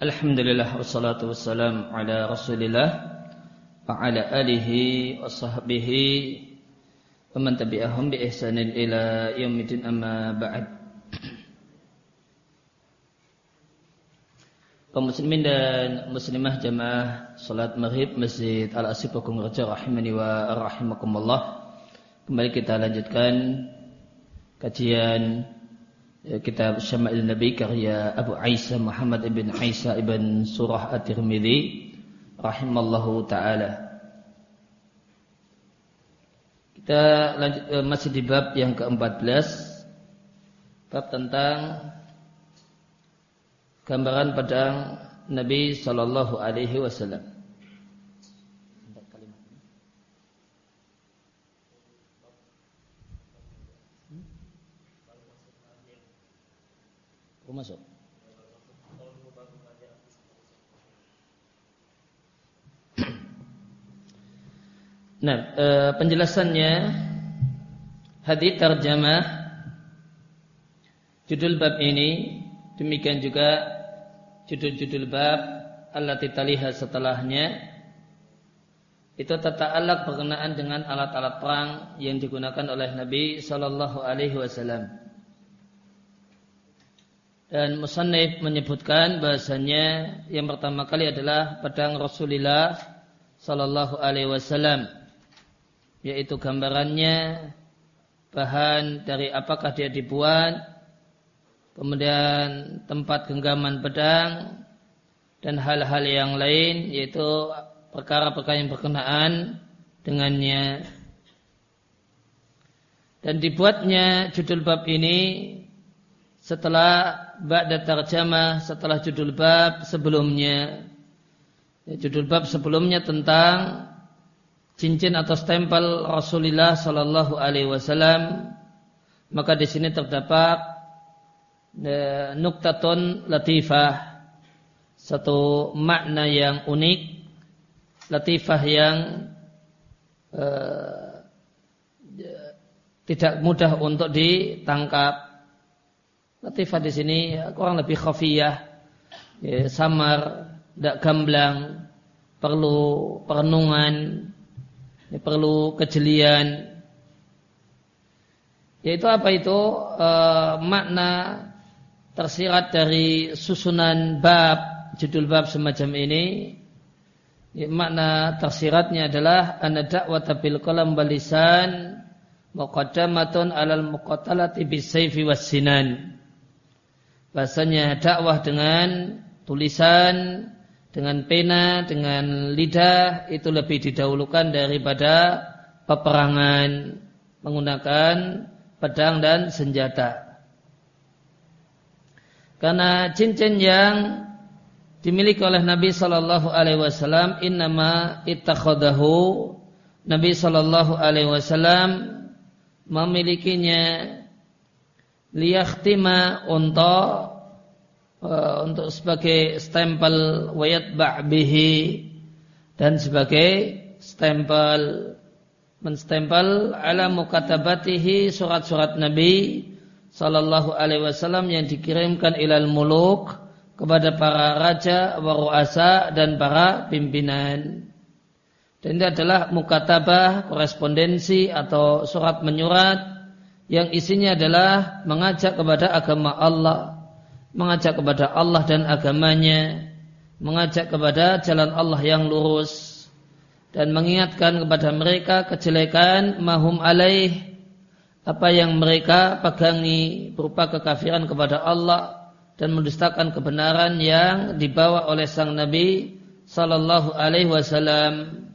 Alhamdulillah wassalatu wassalam ala Rasulillah wa ala alihi wa sahbihi wa man tabi'ahum bi ihsanin ila yaumil amma ba'd. kaum muslimin dan muslimah jamaah salat maghrib Masjid Al Asif Pakung Raja rahimani wa rahimakumullah. Kembali kita lanjutkan kajian Ya, kitab Syama'il Nabi karya Abu Aisyah Muhammad ibn Aisyah ibn Surah At-Tirmidzi rahimallahu taala. Kita lanjut masih di bab yang ke-14 bab tentang gambaran pedang Nabi sallallahu alaihi wasallam. Masuk. Nah, e, penjelasannya hadis terjemah judul bab ini demikian juga judul-judul bab Allah kita lihat setelahnya itu tata alat berkenaan dengan alat-alat perang yang digunakan oleh Nabi Shallallahu Alaihi Wasallam. Dan Musannif menyebutkan bahasanya yang pertama kali adalah pedang Rasulullah Sallallahu Alaihi Wasallam, yaitu gambarannya bahan dari apakah dia dibuat, kemudian tempat genggaman pedang dan hal-hal yang lain, yaitu perkara-perkara yang berkenaan dengannya. Dan dibuatnya judul bab ini setelah ba'da tarjamah setelah judul bab sebelumnya. Ya, judul bab sebelumnya tentang cincin atau stempel Rasulullah Sallallahu Alaihi Wasallam. Maka di sini terdapat ya, nuktatun latifah, satu makna yang unik, latifah yang uh, tidak mudah untuk ditangkap. Latifah di sini kurang lebih khafiyah, ya, samar, tidak gamblang, perlu perenungan, ya, perlu kejelian. Yaitu apa itu e, makna tersirat dari susunan bab judul bab semacam ini. Ya, makna tersiratnya adalah anadak watabil kolam balisan muqaddamatun alal muqatalati bisayfi wassinan bahasanya dakwah dengan tulisan, dengan pena, dengan lidah itu lebih didahulukan daripada peperangan menggunakan pedang dan senjata. Karena cincin yang dimiliki oleh Nabi Shallallahu Alaihi Wasallam innama ittakhadahu Nabi Shallallahu Alaihi Wasallam memilikinya liyakhtima untuk uh, untuk sebagai stempel wayat ba'bihi dan sebagai stempel menstempel ala mukatabatihi surat-surat Nabi sallallahu alaihi wasallam yang dikirimkan ilal muluk kepada para raja, waruasa dan para pimpinan. Dan ini adalah mukatabah, korespondensi atau surat menyurat yang isinya adalah mengajak kepada agama Allah, mengajak kepada Allah dan agamanya, mengajak kepada jalan Allah yang lurus dan mengingatkan kepada mereka kejelekan mahum alaih apa yang mereka pegangi berupa kekafiran kepada Allah dan mendustakan kebenaran yang dibawa oleh sang Nabi sallallahu alaihi wasallam.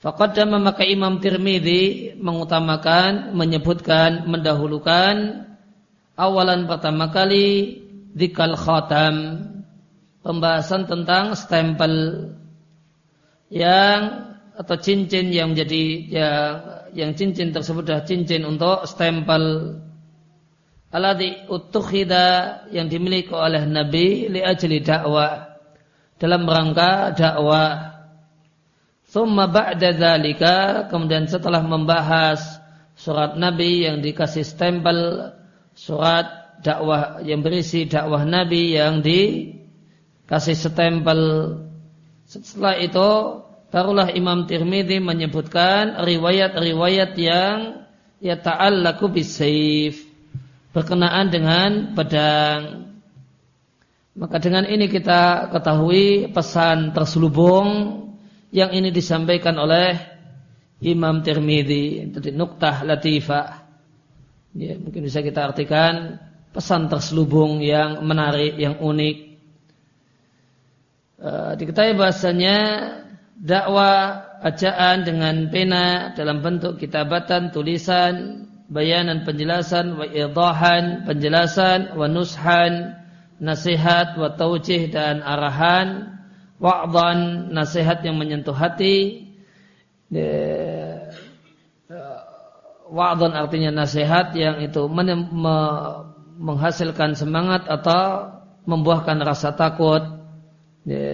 Faqaddama maka Imam Tirmidzi mengutamakan, menyebutkan, mendahulukan awalan pertama kali dikal khatam pembahasan tentang stempel yang atau cincin yang menjadi yang yang cincin tersebut adalah cincin untuk stempel. Alladhi utukhida yang dimiliki oleh Nabi li ajli dakwah dalam rangka dakwah Thumma ba'da dzalika kemudian setelah membahas surat Nabi yang dikasih stempel surat dakwah yang berisi dakwah Nabi yang di kasih stempel. Setelah itu barulah Imam Tirmidzi menyebutkan riwayat-riwayat yang ya ta'allaku bisayf berkenaan dengan pedang. Maka dengan ini kita ketahui pesan terselubung yang ini disampaikan oleh Imam Tirmidzi tadi nuktah latifah. Ya, mungkin bisa kita artikan pesan terselubung yang menarik, yang unik. Uh, diketahui bahasanya dakwah ajaan dengan pena dalam bentuk kitabatan, tulisan, bayanan penjelasan, wa idahan, penjelasan, wa nushan, nasihat, wa taujih dan arahan, wa'dan, nasihat yang menyentuh hati, wa'dan artinya nasihat yang itu menghasilkan semangat atau membuahkan rasa takut.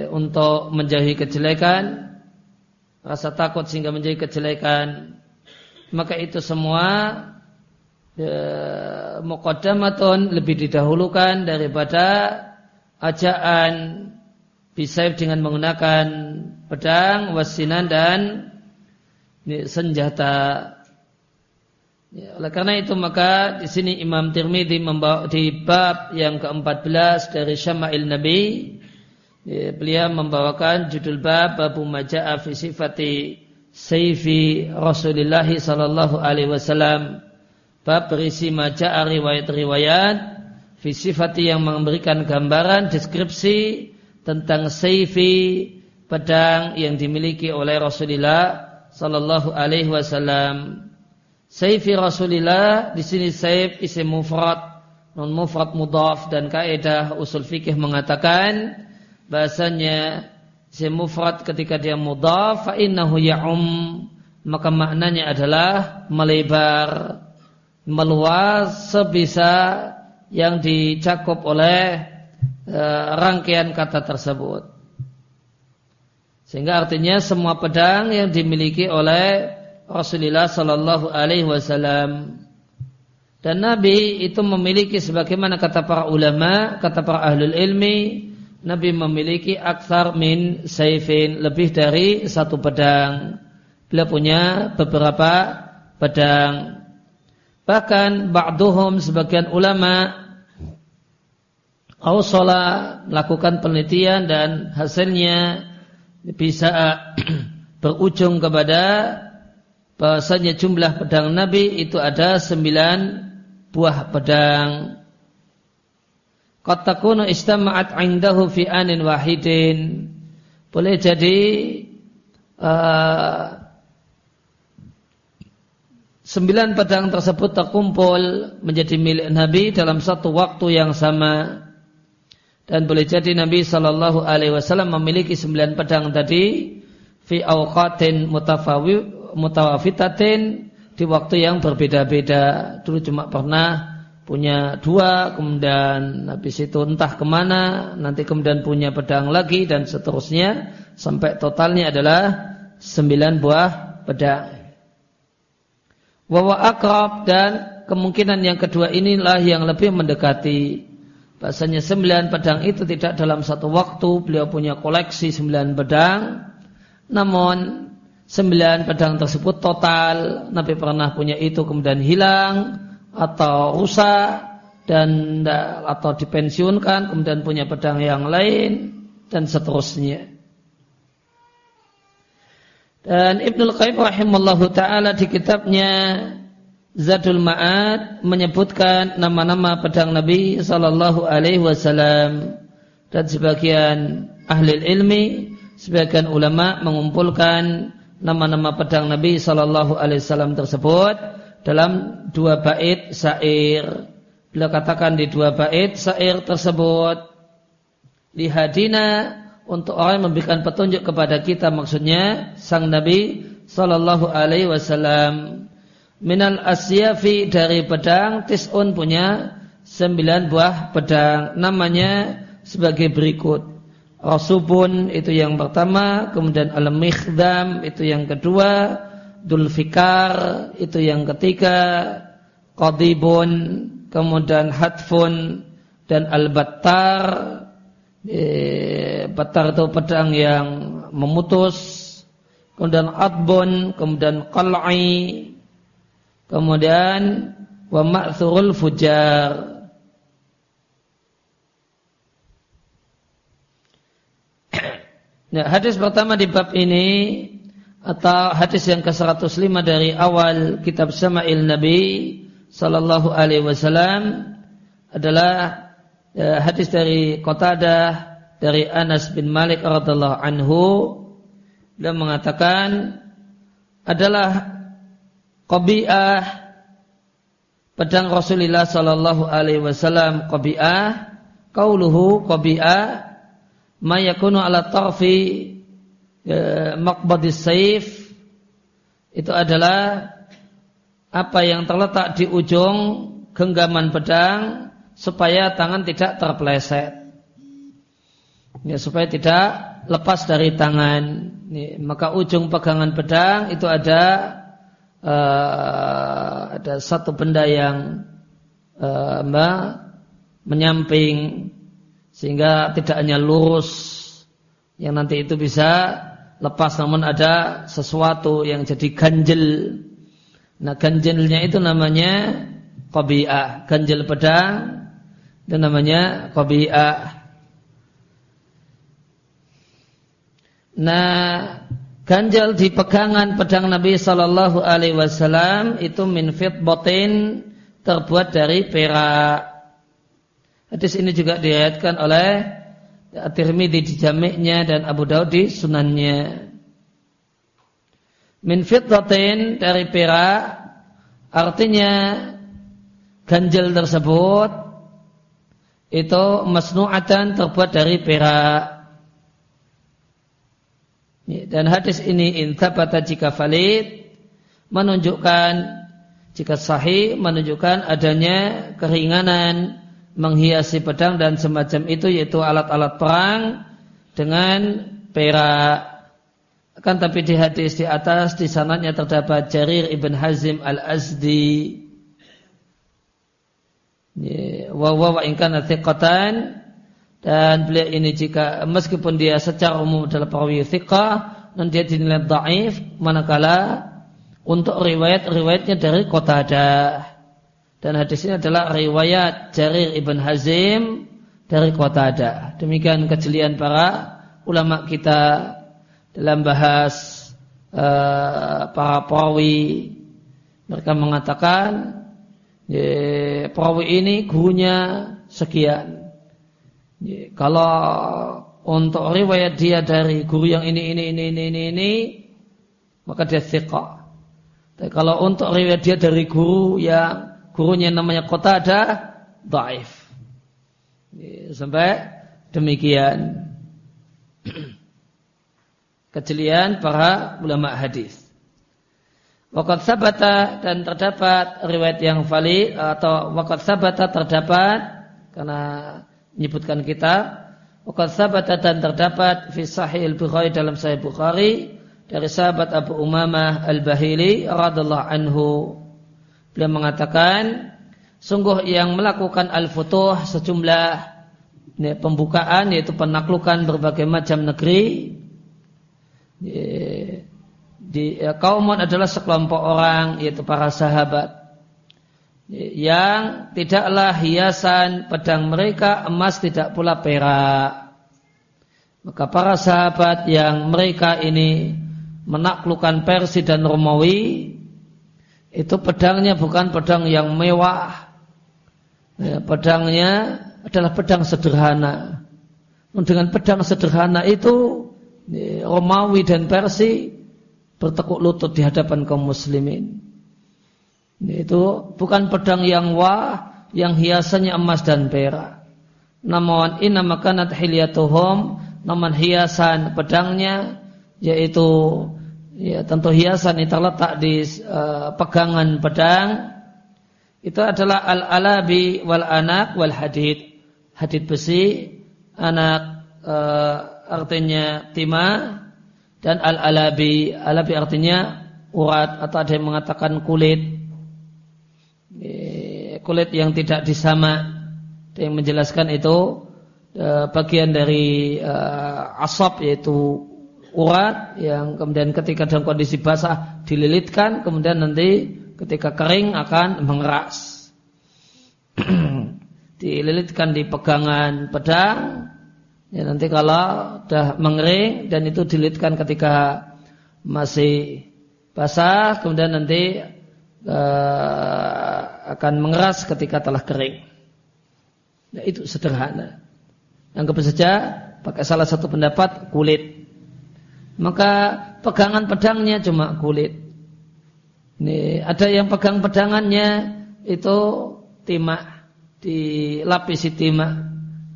Untuk menjauhi kejelekan, rasa takut sehingga menjauhi kejelekan, maka itu semua ya, muqaddamatun lebih didahulukan daripada ajaan bisaib dengan menggunakan pedang, wasinan dan senjata. Ya, oleh karena itu maka di sini Imam Tirmidzi membawa di bab yang ke-14 dari Syama'il Nabi ya, beliau membawakan judul bab Babu Maja'a fi sifati Sayfi Rasulullah sallallahu alaihi wasallam bab berisi maja'a riwayat-riwayat fisifati yang memberikan gambaran deskripsi tentang seifi pedang yang dimiliki oleh Rasulullah sallallahu alaihi wasallam. Seifi Rasulullah di sini saif isim mufrad non mufrad mudhaf dan kaidah usul fikih mengatakan bahasanya isim mufrad ketika dia mudhaf fa innahu ya'um maka maknanya adalah melebar meluas sebisa yang dicakup oleh rangkaian kata tersebut. Sehingga artinya semua pedang yang dimiliki oleh Rasulullah Sallallahu Alaihi Wasallam dan Nabi itu memiliki sebagaimana kata para ulama, kata para ahlul ilmi, Nabi memiliki aksar min saifin lebih dari satu pedang. Beliau punya beberapa pedang. Bahkan ba'duhum sebagian ulama Ausala melakukan penelitian dan hasilnya bisa berujung kepada bahasanya jumlah pedang Nabi itu ada sembilan buah pedang. Qatakunu istama'at indahu fi anin wahidin. Boleh jadi uh, sembilan pedang tersebut terkumpul menjadi milik Nabi dalam satu waktu yang sama dan boleh jadi Nabi Shallallahu Alaihi Wasallam memiliki sembilan pedang tadi fi awqatin mutawafitatin di waktu yang berbeda-beda. Dulu cuma pernah punya dua kemudian habis itu entah ke mana nanti kemudian punya pedang lagi dan seterusnya. Sampai totalnya adalah sembilan buah pedang. Wawa akrab dan kemungkinan yang kedua inilah yang lebih mendekati. Bahasanya sembilan pedang itu tidak dalam satu waktu beliau punya koleksi sembilan pedang. Namun sembilan pedang tersebut total Nabi pernah punya itu kemudian hilang atau rusak dan atau dipensiunkan kemudian punya pedang yang lain dan seterusnya. Dan Ibnu Qayyim rahimallahu taala di kitabnya Zadul Ma'ad menyebutkan nama-nama pedang Nabi sallallahu alaihi wasallam dan sebagian ahli ilmi, sebagian ulama mengumpulkan nama-nama pedang Nabi sallallahu alaihi wasallam tersebut dalam dua bait syair. Beliau katakan di dua bait syair tersebut lihadina untuk orang yang memberikan petunjuk kepada kita maksudnya sang Nabi Sallallahu Alaihi Wasallam minal asyafi dari pedang tisun punya sembilan buah pedang. Namanya sebagai berikut. Rasubun itu yang pertama. Kemudian al-mikhdam itu yang kedua. Dulfikar itu yang ketiga. Qadibun kemudian Hatfun. Dan Al-Battar eh, batar itu pedang yang memutus, kemudian adbun, kemudian qal'i, kemudian wa ma'thurul fujar. Nah, hadis pertama di bab ini atau hadis yang ke-105 dari awal kitab Sama'il Nabi sallallahu alaihi wasallam adalah ya, hadis dari Qatadah dari Anas bin Malik radhiallahu anhu dia mengatakan adalah qabi'ah pedang Rasulullah sallallahu alaihi wasallam qabi'ah qauluhu qabi'ah ma yakunu ala tarfi ya, maqbadis saif itu adalah apa yang terletak di ujung genggaman pedang supaya tangan tidak terpleset. Ya, supaya tidak lepas dari tangan. Maka ujung pegangan pedang itu ada uh, ada satu benda yang uh, menyamping sehingga tidak hanya lurus yang nanti itu bisa lepas namun ada sesuatu yang jadi ganjel. Nah ganjelnya itu namanya qabi'ah, ganjel pedang dan namanya qabi'ah. Nah, ganjal di pegangan pedang Nabi Shallallahu Alaihi Wasallam itu min botin terbuat dari perak. Hadis ini juga diriatkan oleh At-Tirmidzi di jamiknya dan Abu Daud di sunannya. Min botin dari perak artinya ganjal tersebut itu masnu'atan terbuat dari perak. Ya, dan hadis ini intabata jika valid menunjukkan jika sahih menunjukkan adanya keringanan menghiasi pedang dan semacam itu yaitu alat-alat perang dengan perak. Akan tapi di hadis di atas di sanadnya terdapat Jarir ibn Hazim al Azdi. Ya, wa wa ingkana dan beliau ini jika meskipun dia secara umum adalah perawi thiqah dan dia dinilai dhaif manakala untuk riwayat-riwayatnya dari Qatadah. Dan hadis ini adalah riwayat Jarir ibn Hazim dari Qatadah. Demikian kejelian para ulama kita dalam bahas uh, para perawi. Mereka mengatakan perawi ini gurunya sekian kalau untuk riwayat dia dari guru yang ini ini ini ini ini, ini maka dia thiqah. Tapi kalau untuk riwayat dia dari guru yang gurunya namanya kota ada daif. Sampai demikian kejelian para ulama hadis. Wakat sabata dan terdapat riwayat yang valid atau wakat sabata terdapat karena menyebutkan kita Wakat sahabat dan terdapat fi sahih al-Bukhari dalam sahih Bukhari dari sahabat Abu Umamah al-Bahili radhiallahu anhu. Beliau mengatakan, sungguh yang melakukan al-futuh sejumlah ya, pembukaan yaitu penaklukan berbagai macam negeri ya, di ya, kaumun adalah sekelompok orang yaitu para sahabat yang tidaklah hiasan pedang mereka emas tidak pula perak. Maka para sahabat yang mereka ini menaklukkan Persia dan Romawi itu pedangnya bukan pedang yang mewah. Ya, pedangnya adalah pedang sederhana. Dengan pedang sederhana itu ya, Romawi dan Persia bertekuk lutut di hadapan kaum muslimin. Itu bukan pedang yang wah, yang hiasannya emas dan perak. Namun inna makanat hilyatuhum, namun hiasan pedangnya yaitu ya tentu hiasan itu terletak di uh, pegangan pedang itu adalah al-alabi wal anak wal hadid. Hadid besi, anak uh, artinya timah dan al-alabi. Alabi artinya urat atau ada yang mengatakan kulit kulit yang tidak disama. Yang menjelaskan itu uh, bagian dari uh, asap yaitu urat yang kemudian ketika dalam kondisi basah dililitkan kemudian nanti ketika kering akan mengeras. Dililitkan di pegangan pedang. Ya nanti kalau sudah mengering dan itu dililitkan ketika masih basah kemudian nanti uh, akan mengeras ketika telah kering nah, itu sederhana yang saja pakai salah satu pendapat kulit maka pegangan pedangnya cuma kulit. Ini ada yang pegang pedangannya itu timah, dilapisi timah.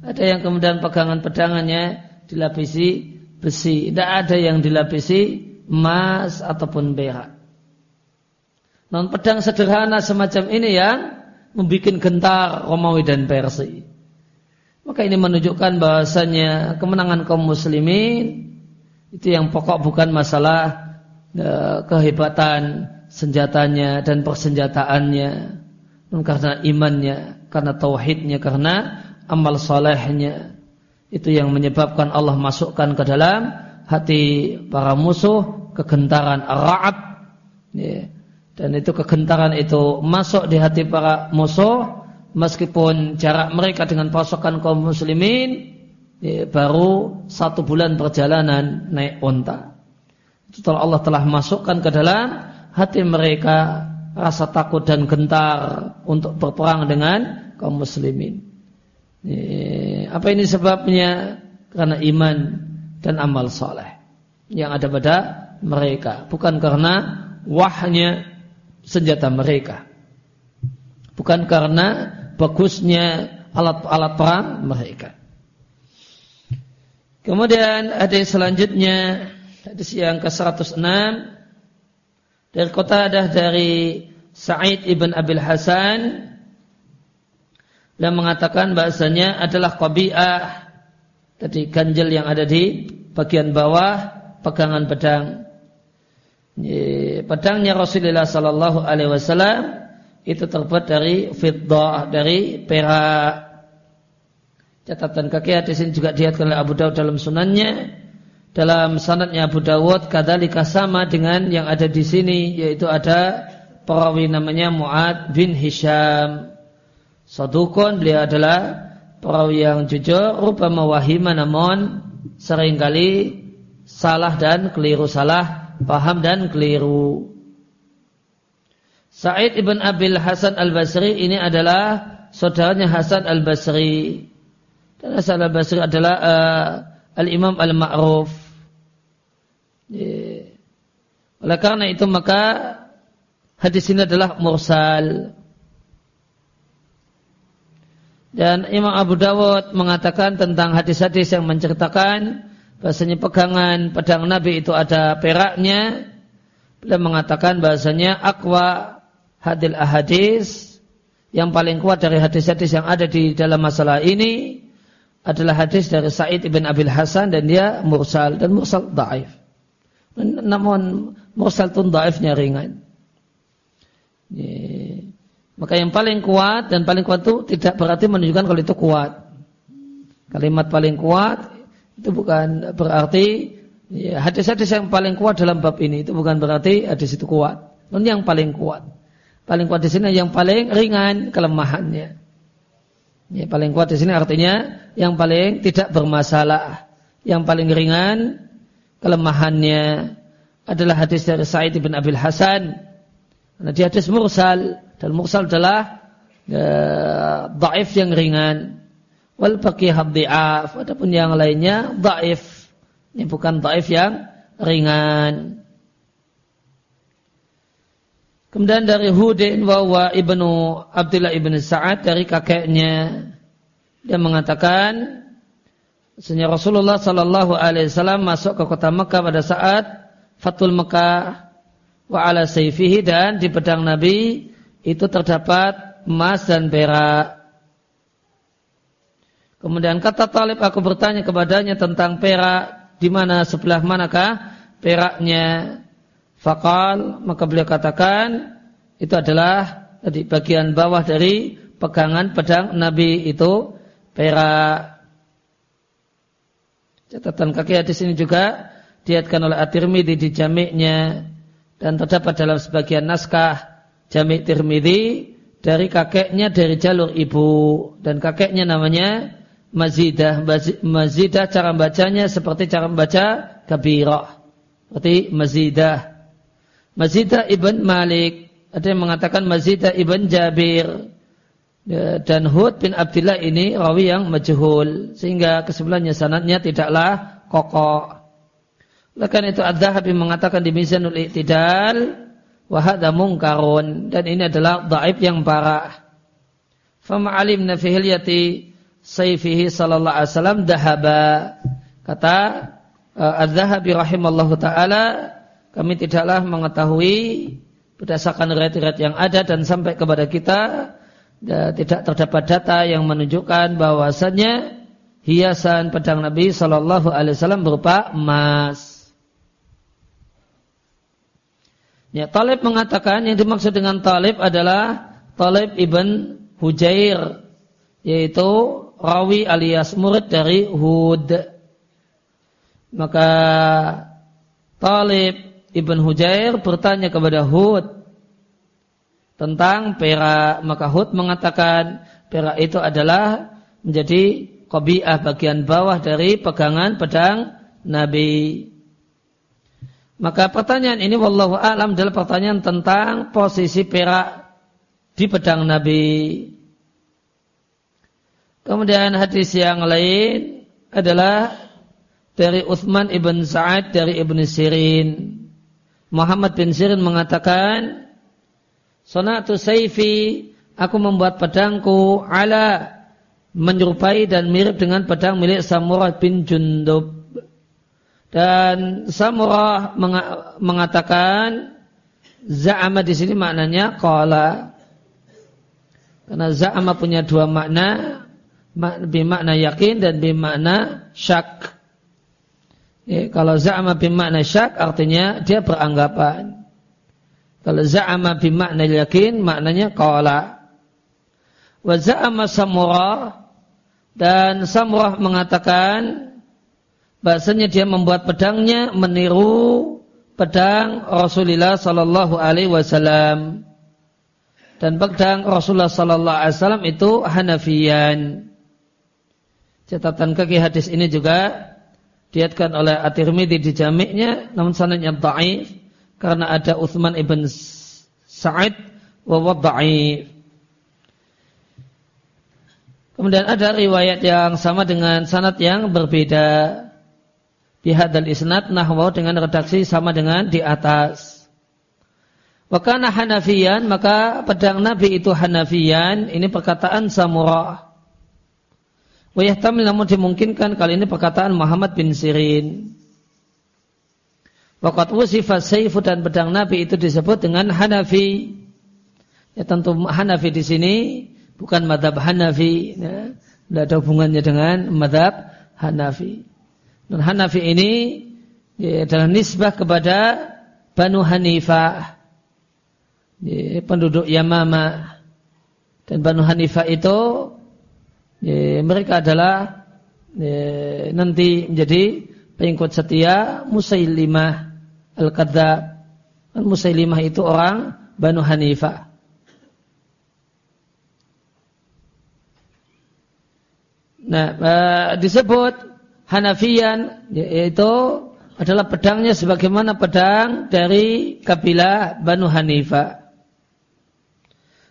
Ada yang kemudian pegangan pedangannya dilapisi besi. Tidak ada yang dilapisi emas ataupun perak. Non pedang sederhana semacam ini yang membuat gentar Romawi dan Persia. Maka ini menunjukkan bahasanya kemenangan kaum muslimin itu yang pokok bukan masalah e, kehebatan senjatanya dan persenjataannya. Karena imannya, karena tauhidnya, karena amal solehnya. Itu yang menyebabkan Allah masukkan ke dalam hati para musuh kegentaran. Ya. Dan itu kegentaran itu masuk di hati para musuh meskipun jarak mereka dengan pasukan kaum muslimin ya, baru satu bulan perjalanan naik onta. Setelah Allah telah masukkan ke dalam hati mereka rasa takut dan gentar untuk berperang dengan kaum muslimin. Ya, apa ini sebabnya? Karena iman dan amal soleh yang ada pada mereka, bukan karena wahnya senjata mereka, bukan karena bagusnya alat-alat perang mereka. Kemudian ada yang selanjutnya hadis yang ke-106 dari kota ada dari Sa'id ibn Abil Hasan yang mengatakan bahasanya adalah qabi'ah tadi ganjel yang ada di bagian bawah pegangan pedang. Pedangnya Rasulullah sallallahu alaihi wasallam itu terbuat dari fiddah dari perak Catatan kaki hadis ini juga diatkan oleh Abu Dawud dalam sunannya. Dalam sanadnya Abu Dawud kadalika sama dengan yang ada di sini yaitu ada perawi namanya Muad bin Hisham. Sadukun beliau adalah perawi yang jujur, rupa mewahima namun sering kali salah dan keliru salah, paham dan keliru. Sa'id ibn Abil Hasan al-Basri ini adalah saudaranya Hasan al-Basri. Dan Hasan al-Basri adalah uh, al-Imam al-Ma'ruf. Yeah. Oleh karena itu maka hadis ini adalah mursal. Dan Imam Abu Dawud mengatakan tentang hadis-hadis yang menceritakan bahasanya pegangan pedang Nabi itu ada peraknya. Beliau mengatakan bahasanya akwa hadil ahadis yang paling kuat dari hadis-hadis yang ada di dalam masalah ini adalah hadis dari Sa'id ibn Abil Hasan dan dia mursal dan mursal daif. Namun mursal itu daifnya ringan. Maka yang paling kuat dan paling kuat itu tidak berarti menunjukkan kalau itu kuat. Kalimat paling kuat itu bukan berarti ya, hadis-hadis yang paling kuat dalam bab ini itu bukan berarti hadis itu kuat. Namun yang paling kuat. Paling kuat di sini yang paling ringan kelemahannya. Ya, paling kuat di sini artinya yang paling tidak bermasalah, yang paling ringan kelemahannya adalah hadis dari Sa'id bin Abil Hasan. Karena di hadis mursal dan mursal adalah ya, daif yang ringan. Wal baqiyah dhi'af. Adapun yang lainnya daif. Ini bukan daif yang ringan. Kemudian dari Hudin wa ibnu Abdullah ibnu Sa'ad dari kakeknya dia mengatakan Sehingga Rasulullah Sallallahu Alaihi Wasallam masuk ke kota Mekah pada saat Fatul Mekah wa ala sayfihi dan di pedang Nabi itu terdapat emas dan perak. Kemudian kata Talib aku bertanya kepadanya tentang perak di mana sebelah manakah peraknya Fakal maka beliau katakan itu adalah di bagian bawah dari pegangan pedang Nabi itu perak. Catatan kaki hadis ini juga diatkan oleh At-Tirmidzi di jamiknya dan terdapat dalam sebagian naskah jamik Tirmidzi dari kakeknya dari jalur ibu dan kakeknya namanya Mazidah. Mazidah cara bacanya seperti cara membaca kabirah. Seperti Mazidah. Mazidah ibn Malik. Ada yang mengatakan Mazidah ibn Jabir. Ya, dan Hud bin Abdullah ini rawi yang majhul. Sehingga kesebelannya sanatnya tidaklah kokoh. Oleh itu Ad-Dhahabi mengatakan di Mizanul Iqtidal. Wahada mungkarun. Dan ini adalah daib yang parah. Fama alimna fi hilyati sayfihi sallallahu alaihi wasallam dahaba. Kata uh, Az-Zahabi rahimallahu taala, kami tidaklah mengetahui berdasarkan riwayat-riwayat yang ada dan sampai kepada kita tidak terdapat data yang menunjukkan bahwasannya hiasan pedang Nabi Shallallahu Alaihi Wasallam berupa emas. Ya, Talib mengatakan yang dimaksud dengan Talib adalah Talib ibn Hujair, yaitu rawi alias murid dari Hud. Maka Talib ibn Hujair bertanya kepada Hud tentang perak. Maka Hud mengatakan perak itu adalah menjadi kobiah bagian bawah dari pegangan pedang Nabi. Maka pertanyaan ini wallahu alam adalah pertanyaan tentang posisi perak di pedang Nabi. Kemudian hadis yang lain adalah dari Uthman ibn Sa'ad dari Ibn Sirin. Muhammad bin Sirin mengatakan, Sonatu Saifi, aku membuat pedangku ala menyerupai dan mirip dengan pedang milik Samurah bin Jundub. Dan Samurah mengatakan Za'ama di sini maknanya qala. Karena Za'ama punya dua makna bimakna yakin dan bimakna syak. Ya, kalau za'ama bimakna syak artinya dia beranggapan. Kalau za'ama bimakna yakin maknanya qala. Wa za'ama samurah dan samurah mengatakan bahasanya dia membuat pedangnya meniru pedang Rasulullah sallallahu alaihi wasallam. Dan pedang Rasulullah sallallahu alaihi wasallam itu Hanafiyan. Catatan kaki hadis ini juga diatkan oleh At-Tirmidzi di jamiknya namun sanadnya dhaif karena ada Utsman ibn Sa'id wa dhaif. Kemudian ada riwayat yang sama dengan sanad yang berbeda. Bihadal isnad nahwa dengan redaksi sama dengan di atas. Wakana Hanafiyan maka pedang Nabi itu Hanafiyan ini perkataan Samurah. Wayahtamil namun dimungkinkan kali ini perkataan Muhammad bin Sirin. Wakat wusifat saifu dan pedang Nabi itu disebut dengan Hanafi. Ya tentu Hanafi di sini bukan madhab Hanafi. Ya. Tidak ada hubungannya dengan madhab Hanafi. Dan Hanafi ini ya, adalah nisbah kepada Banu Hanifah. Ya, penduduk Yamama. Dan Banu Hanifah itu ya, mereka adalah ya, nanti menjadi pengikut setia Musailimah Al-Kadzab. Musailimah itu orang Banu Hanifah. Nah, uh, disebut Hanafian yaitu adalah pedangnya sebagaimana pedang dari kabilah Banu Hanifah.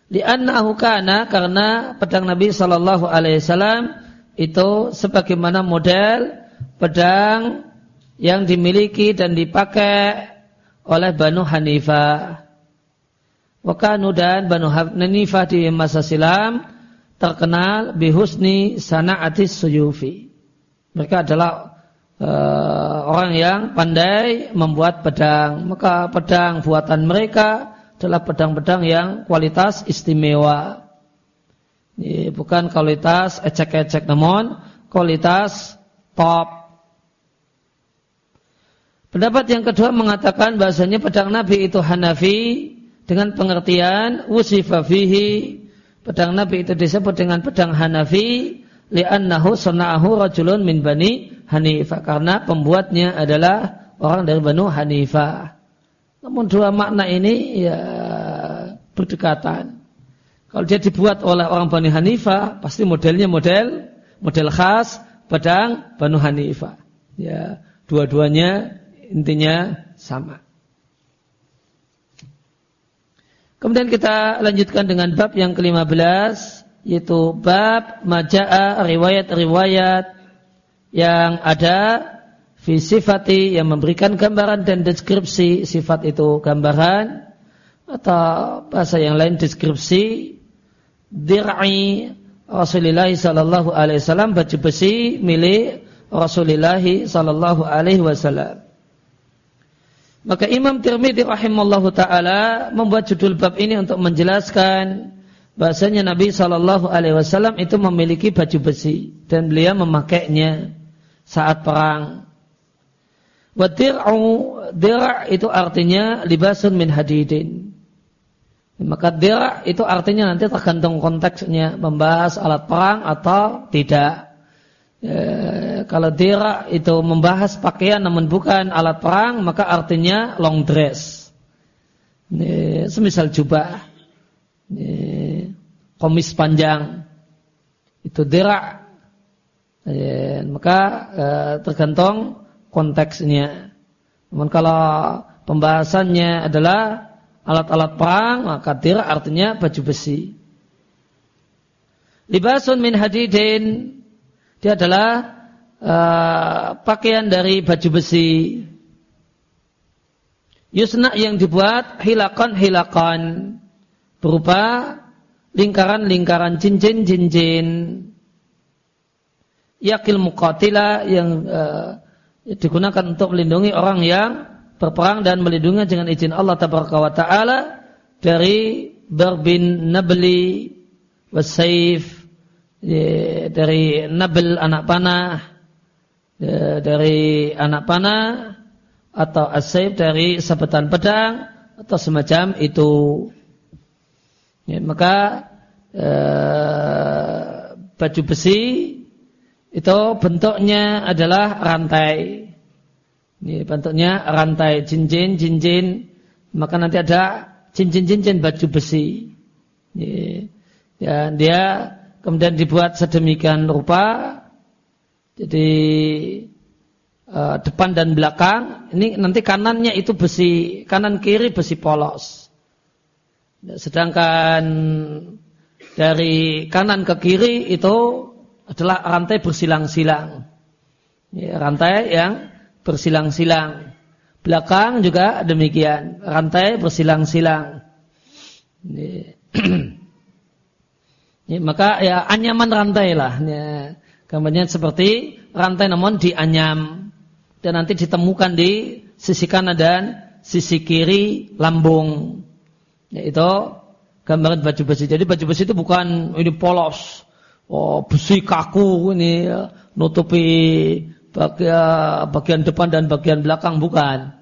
Li'annahu kana karena pedang Nabi Shallallahu Alaihi Wasallam itu sebagaimana model pedang yang dimiliki dan dipakai oleh Banu Hanifah. Wakanu dan Banu Hanifah di masa silam terkenal bihusni sana'atis suyufi. Mereka adalah uh, orang yang pandai membuat pedang. Maka pedang buatan mereka adalah pedang-pedang yang kualitas istimewa. Bukan kualitas ecek-ecek namun kualitas top. Pendapat yang kedua mengatakan bahasanya pedang Nabi itu Hanafi dengan pengertian wusifa fihi. Pedang Nabi itu disebut dengan pedang Hanafi li'annahu sana'ahu rajulun min bani Hanifah karena pembuatnya adalah orang dari Banu Hanifah. Namun dua makna ini ya berdekatan. Kalau dia dibuat oleh orang Banu Hanifah, pasti modelnya model model khas pedang Banu Hanifah. Ya, dua-duanya intinya sama. Kemudian kita lanjutkan dengan bab yang ke-15 yaitu bab maja'a riwayat-riwayat yang ada fi sifati yang memberikan gambaran dan deskripsi sifat itu gambaran atau bahasa yang lain deskripsi dir'i Rasulullah sallallahu alaihi wasallam baju besi milik Rasulullah sallallahu alaihi wasallam. Maka Imam Tirmidzi rahimallahu taala membuat judul bab ini untuk menjelaskan bahasanya Nabi Shallallahu alaihi wasallam itu memiliki baju besi dan beliau memakainya saat perang. Wadir'u dir' itu artinya libasun min hadidin. Maka dir' itu artinya nanti tergantung konteksnya membahas alat perang atau tidak. Ya, kalau dira itu membahas pakaian namun bukan alat perang maka artinya long dress. Ini, semisal jubah, ini, komis panjang, itu dira. Ya, maka eh, tergantung konteksnya. Namun kalau pembahasannya adalah alat-alat perang maka dira artinya baju besi. Libasun min hadidin dia adalah uh, pakaian dari baju besi. Yusna yang dibuat hilakan-hilakan berupa lingkaran-lingkaran cincin-cincin. Yakil mukatila yang uh, digunakan untuk melindungi orang yang berperang dan melindungi dengan izin Allah Taala dari berbin nabli wasaif Ya, dari nabel anak panah ya, dari anak panah atau asyib dari sabetan pedang atau semacam itu. Ya, maka eh, baju besi itu bentuknya adalah rantai. Ini bentuknya rantai cincin cincin. Maka nanti ada cincin cincin baju besi. Ya, dia kemudian dibuat sedemikian rupa. Jadi uh, depan dan belakang. Ini nanti kanannya itu besi kanan kiri besi polos. Sedangkan dari kanan ke kiri itu adalah rantai bersilang-silang. Ya, rantai yang bersilang-silang. Belakang juga demikian. Rantai bersilang-silang. Ya, maka ya anyaman rantai lah. Ya, gambarnya seperti rantai namun dianyam. Dan nanti ditemukan di sisi kanan dan sisi kiri lambung. Ya, itu gambaran baju besi. Jadi baju besi itu bukan ini polos, oh besi kaku ini ya, nutupi bagian, bagian depan dan bagian belakang bukan.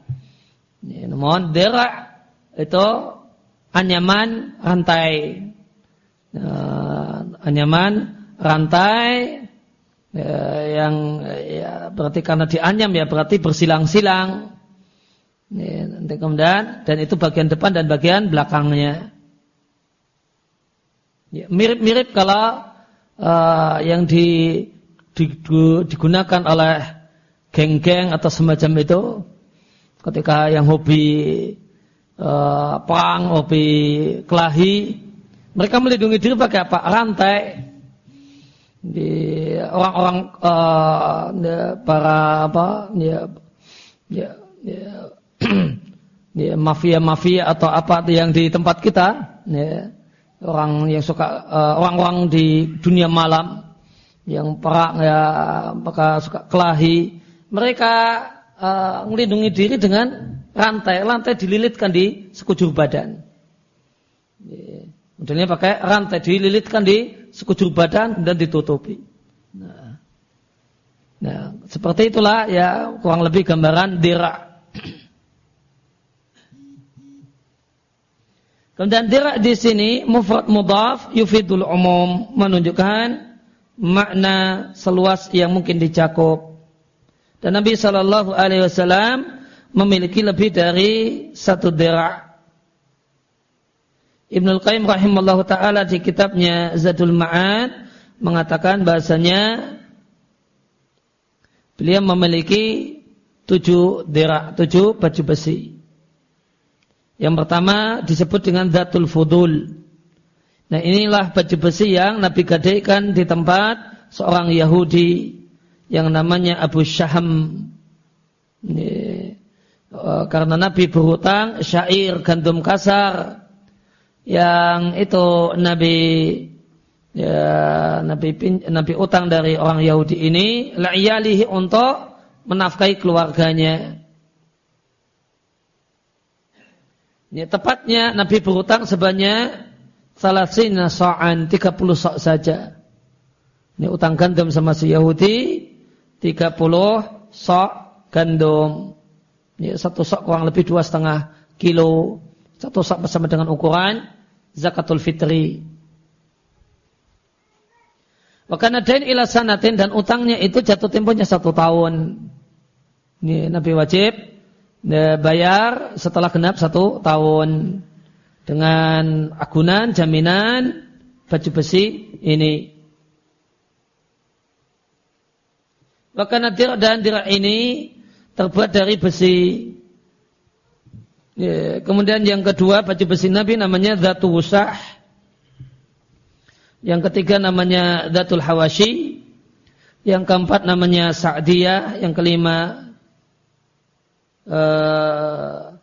Ya, namun derak. Itu anyaman rantai. Uh, anyaman rantai ya, yang ya, berarti karena dianyam ya berarti bersilang-silang. Ya, nanti kemudian dan itu bagian depan dan bagian belakangnya. Ya, mirip-mirip kalau uh, yang di, di, digunakan oleh geng-geng atau semacam itu ketika yang hobi uh, perang, hobi kelahi mereka melindungi diri pakai apa? Rantai. Di orang-orang uh, para apa? Ya, ya, ya, ya mafia-mafia atau apa yang di tempat kita, ya, orang yang suka uh, orang-orang di dunia malam yang perang ya maka suka kelahi mereka uh, melindungi diri dengan rantai rantai dililitkan di sekujur badan ya. Modelnya pakai rantai dililitkan di sekujur badan dan ditutupi. Nah, nah seperti itulah ya kurang lebih gambaran dirak. Kemudian dirak di sini mufrad mudaf yufidul umum menunjukkan makna seluas yang mungkin dicakup. Dan Nabi Shallallahu Alaihi Wasallam memiliki lebih dari satu dera. Ibnul Qayyim rahimahullah taala di kitabnya Zadul Ma'ad mengatakan bahasanya beliau memiliki tujuh dera, tujuh baju besi. Yang pertama disebut dengan Zatul Fudul. Nah inilah baju besi yang Nabi gadaikan di tempat seorang Yahudi yang namanya Abu Syaham. Ini, uh, karena Nabi berhutang syair gandum kasar yang itu Nabi ya, Nabi Nabi utang dari orang Yahudi ini la'iyalihi untuk menafkahi keluarganya. Ini tepatnya Nabi berhutang sebanyak salasina sa'an 30 sok saja. Ini utang gandum sama si Yahudi 30 sok gandum. Ini satu sok kurang lebih dua setengah kilo. Satu sok bersama dengan ukuran zakatul fitri. Bahkan ada ila sanatin dan utangnya itu jatuh temponya satu tahun. Ini Nabi wajib bayar setelah genap satu tahun dengan agunan jaminan baju besi ini. Bahkan dir dan dirak ini terbuat dari besi. Ya, kemudian yang kedua baju besi Nabi namanya Zatu Wusah. Yang ketiga namanya Zatul Hawashi. Yang keempat namanya Sa'diyah. Yang kelima uh,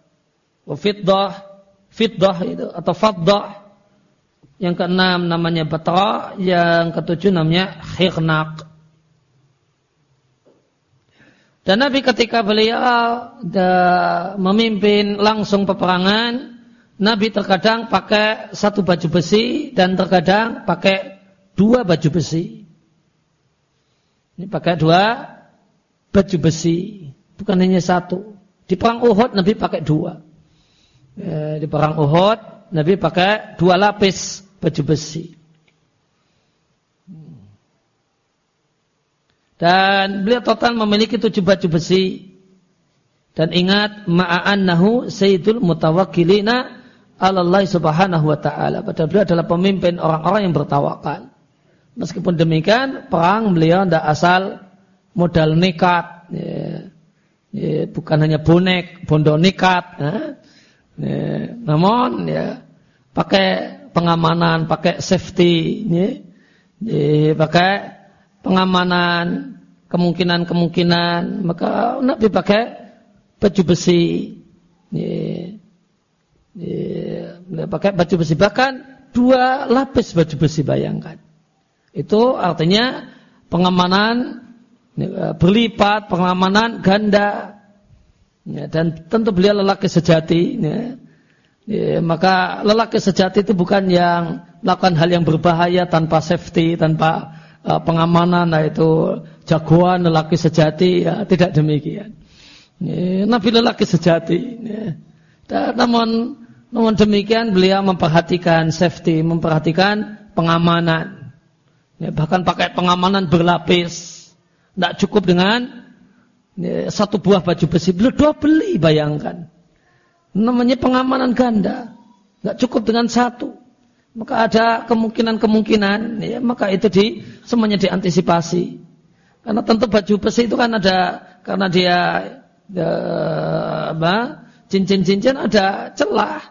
Wafiddah fiddah itu atau faddah. Yang keenam namanya batra, yang ketujuh namanya khirnaq. Dan Nabi ketika beliau memimpin langsung peperangan, Nabi terkadang pakai satu baju besi dan terkadang pakai dua baju besi. Ini pakai dua baju besi, bukan hanya satu. Di perang Uhud Nabi pakai dua. Ya, di perang Uhud Nabi pakai dua lapis baju besi. Dan beliau total memiliki tujuh baju besi. Dan ingat ma'annahu sayyidul mutawakkilina Allah subhanahu wa ta'ala. Padahal beliau adalah pemimpin orang-orang yang bertawakal. Meskipun demikian, perang beliau tidak asal modal nekat. Ya. Ya, bukan hanya bonek, bondo nekat. Ya. Ya, namun ya pakai pengamanan, pakai safety, ya, ya, pakai pengamanan kemungkinan-kemungkinan, maka Nabi pakai baju besi. Ya, ya, pakai baju besi bahkan dua lapis baju besi bayangkan. Itu artinya pengamanan berlipat, pengamanan ganda Ya, dan tentu beliau lelaki sejati. Ya. Ya, maka lelaki sejati itu bukan yang melakukan hal yang berbahaya tanpa safety, tanpa uh, pengamanan, nah itu jagoan lelaki sejati, ya, tidak demikian. Ya, Nabi lelaki sejati. Ya. Dan, namun, namun demikian beliau memperhatikan safety, memperhatikan pengamanan. Ya, bahkan pakai pengamanan berlapis. Tidak cukup dengan satu buah baju besi. Beliau dua beli bayangkan. Namanya pengamanan ganda. Nggak cukup dengan satu. Maka ada kemungkinan-kemungkinan ya, maka itu di semuanya diantisipasi. Karena tentu baju besi itu kan ada karena dia apa cincin-cincin ada celah.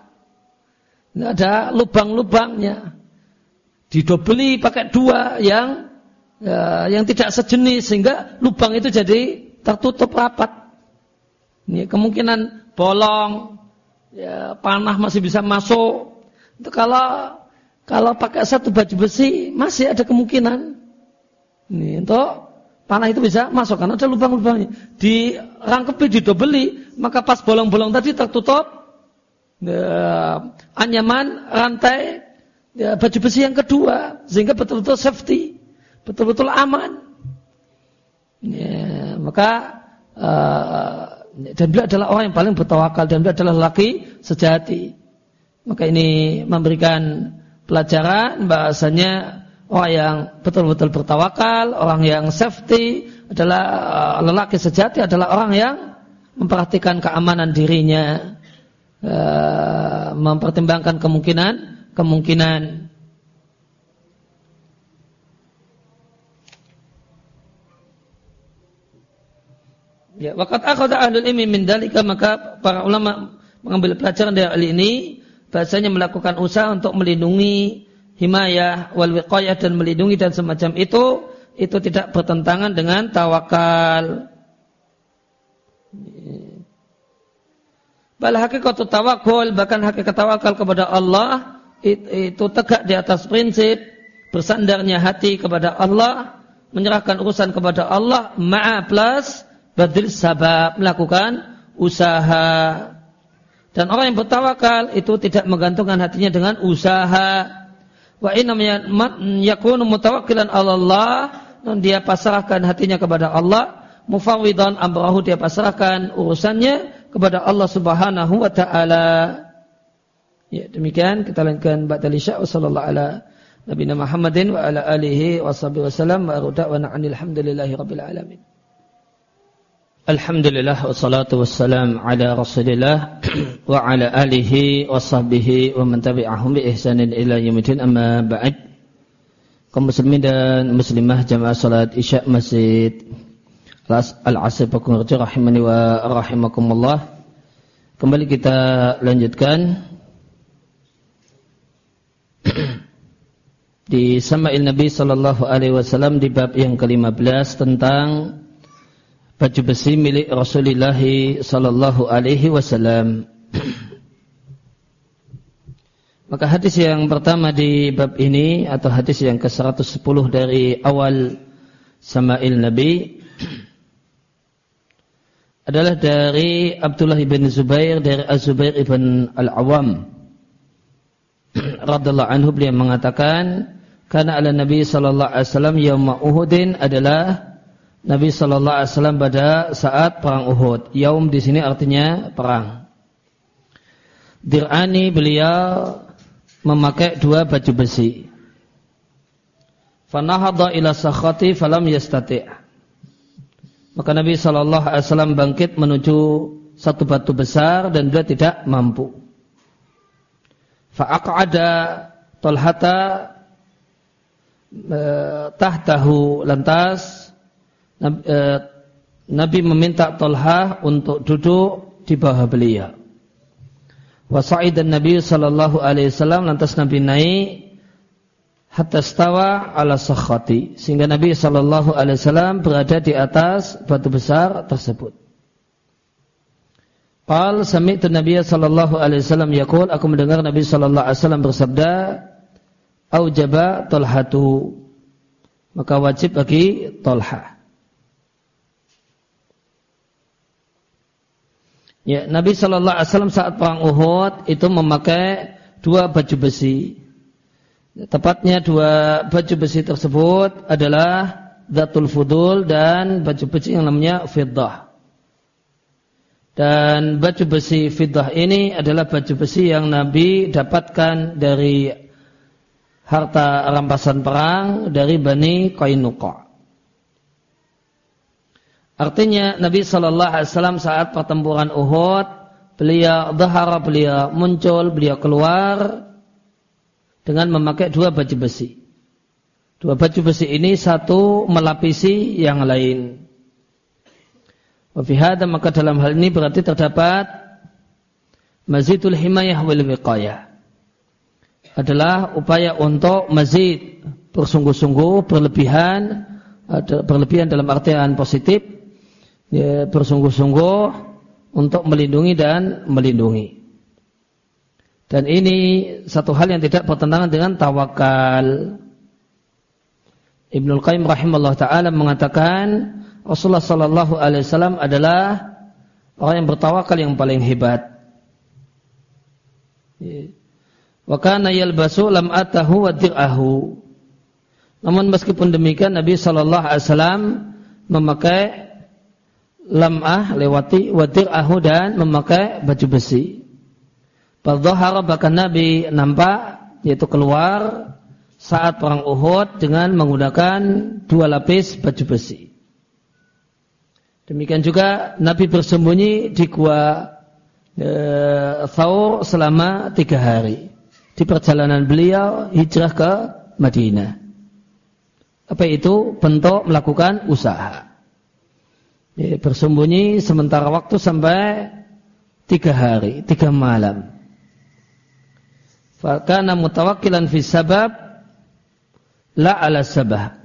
Ada lubang-lubangnya. Didobeli pakai dua yang ya, yang tidak sejenis sehingga lubang itu jadi tertutup rapat. Ini kemungkinan bolong, ya, panah masih bisa masuk. Itu kalau kalau pakai satu baju besi masih ada kemungkinan. Ini untuk panah itu bisa masuk karena ada lubang-lubangnya. Di rangkepi didobeli, maka pas bolong-bolong tadi tertutup ya, anyaman rantai ya, baju besi yang kedua sehingga betul-betul safety, betul-betul aman. Ya, maka uh, dan beliau adalah orang yang paling bertawakal dan beliau adalah laki sejati. Maka ini memberikan pelajaran bahasanya orang yang betul-betul bertawakal, orang yang safety adalah uh, lelaki sejati adalah orang yang memperhatikan keamanan dirinya, uh, mempertimbangkan kemungkinan kemungkinan. Ya, wakat akhadha ahlul ilmi min dalika maka para ulama mengambil pelajaran dari hal ini bahasanya melakukan usaha untuk melindungi himayah wal wiqayah dan melindungi dan semacam itu itu tidak bertentangan dengan tawakal. Bal hakikat tawakal bahkan hakikat tawakal kepada Allah itu tegak di atas prinsip bersandarnya hati kepada Allah, menyerahkan urusan kepada Allah, ma'a plus badil sabab melakukan usaha. Dan orang yang bertawakal itu tidak menggantungkan hatinya dengan usaha. Wa inna yakunu mutawakkilan Allah dan dia pasrahkan hatinya kepada Allah. Mufawwidan amrahu dia pasrahkan urusannya kepada Allah Subhanahu wa taala. Ya, demikian kita lanjutkan ba'da isya sallallahu ala Nabi Muhammadin wa ala alihi wa sahbihi wasallam wa da'wana alhamdulillahi rabbil alamin. Alhamdulillah wassalatu wassalam ala rasulillah wa ala alihi wa sahbihi wa man tabi'ahum bi ihsanin ila yaumiddin. Amma ba'd. Kaum muslimin dan muslimah jamaah salat isya masjid Al-Asr Pakungerjo rahimani wa rahimakumullah. Kembali kita lanjutkan di Sama'il Nabi wasallam di bab yang ke-15 tentang baju besi milik Rasulullah sallallahu alaihi wasallam. Maka hadis yang pertama di bab ini atau hadis yang ke-110 dari awal Sama'il Nabi adalah dari Abdullah bin Zubair dari Az-Zubair ibn Al-Awam radhiyallahu anhu beliau mengatakan karena ala Nabi sallallahu alaihi wasallam yaum Uhudin adalah Nabi Shallallahu Alaihi Wasallam pada saat perang Uhud. Yaum di sini artinya perang. Dirani beliau memakai dua baju besi. Fanahadha ila sakhati falam yastati' Maka Nabi Shallallahu Alaihi Wasallam bangkit menuju satu batu besar dan dia tidak mampu. Fa'aqada tolhata eh, tahtahu lantas Eh, Nabi meminta Tolha untuk duduk di bawah beliau. Wasa'id dan Nabi Sallallahu Alaihi Wasallam lantas Nabi naik hatta stawa ala sakhati sehingga Nabi Sallallahu Alaihi Wasallam berada di atas batu besar tersebut. Qal sami'tu Nabi sallallahu alaihi wasallam yaqul aku mendengar Nabi sallallahu alaihi wasallam bersabda aujaba tolhatu maka wajib bagi tolha Ya, Nabi Shallallahu Alaihi Wasallam saat perang Uhud itu memakai dua baju besi. Tepatnya dua baju besi tersebut adalah Datul Fudul dan baju besi yang namanya Fiddah. Dan baju besi Fiddah ini adalah baju besi yang Nabi dapatkan dari harta rampasan perang dari Bani Qainuqa. Artinya Nabi Shallallahu Alaihi Wasallam saat pertempuran Uhud, beliau dahara beliau muncul, beliau keluar dengan memakai dua baju besi. Dua baju besi ini satu melapisi yang lain. Wafihada maka dalam hal ini berarti terdapat mazidul himayah wal wiqayah. Adalah upaya untuk mazid bersungguh-sungguh berlebihan berlebihan dalam artian positif ya, bersungguh-sungguh untuk melindungi dan melindungi. Dan ini satu hal yang tidak bertentangan dengan tawakal. Ibnul Qayyim rahimahullah taala mengatakan Rasulullah sallallahu alaihi wasallam adalah orang yang bertawakal yang paling hebat. Ya. Wa kana yalbasu lam atahu wa dir'ahu. Namun meskipun demikian Nabi sallallahu alaihi wasallam memakai lam'ah lewati wadir ahu dan memakai baju besi. Fadhahara bahkan Nabi nampak yaitu keluar saat perang Uhud dengan menggunakan dua lapis baju besi. Demikian juga Nabi bersembunyi di gua e, Thawr selama tiga hari. Di perjalanan beliau hijrah ke Madinah. Apa itu? Bentuk melakukan usaha. Ya, bersembunyi sementara waktu sampai tiga hari, tiga malam. Fakana mutawakilan fi sabab la ala sabah.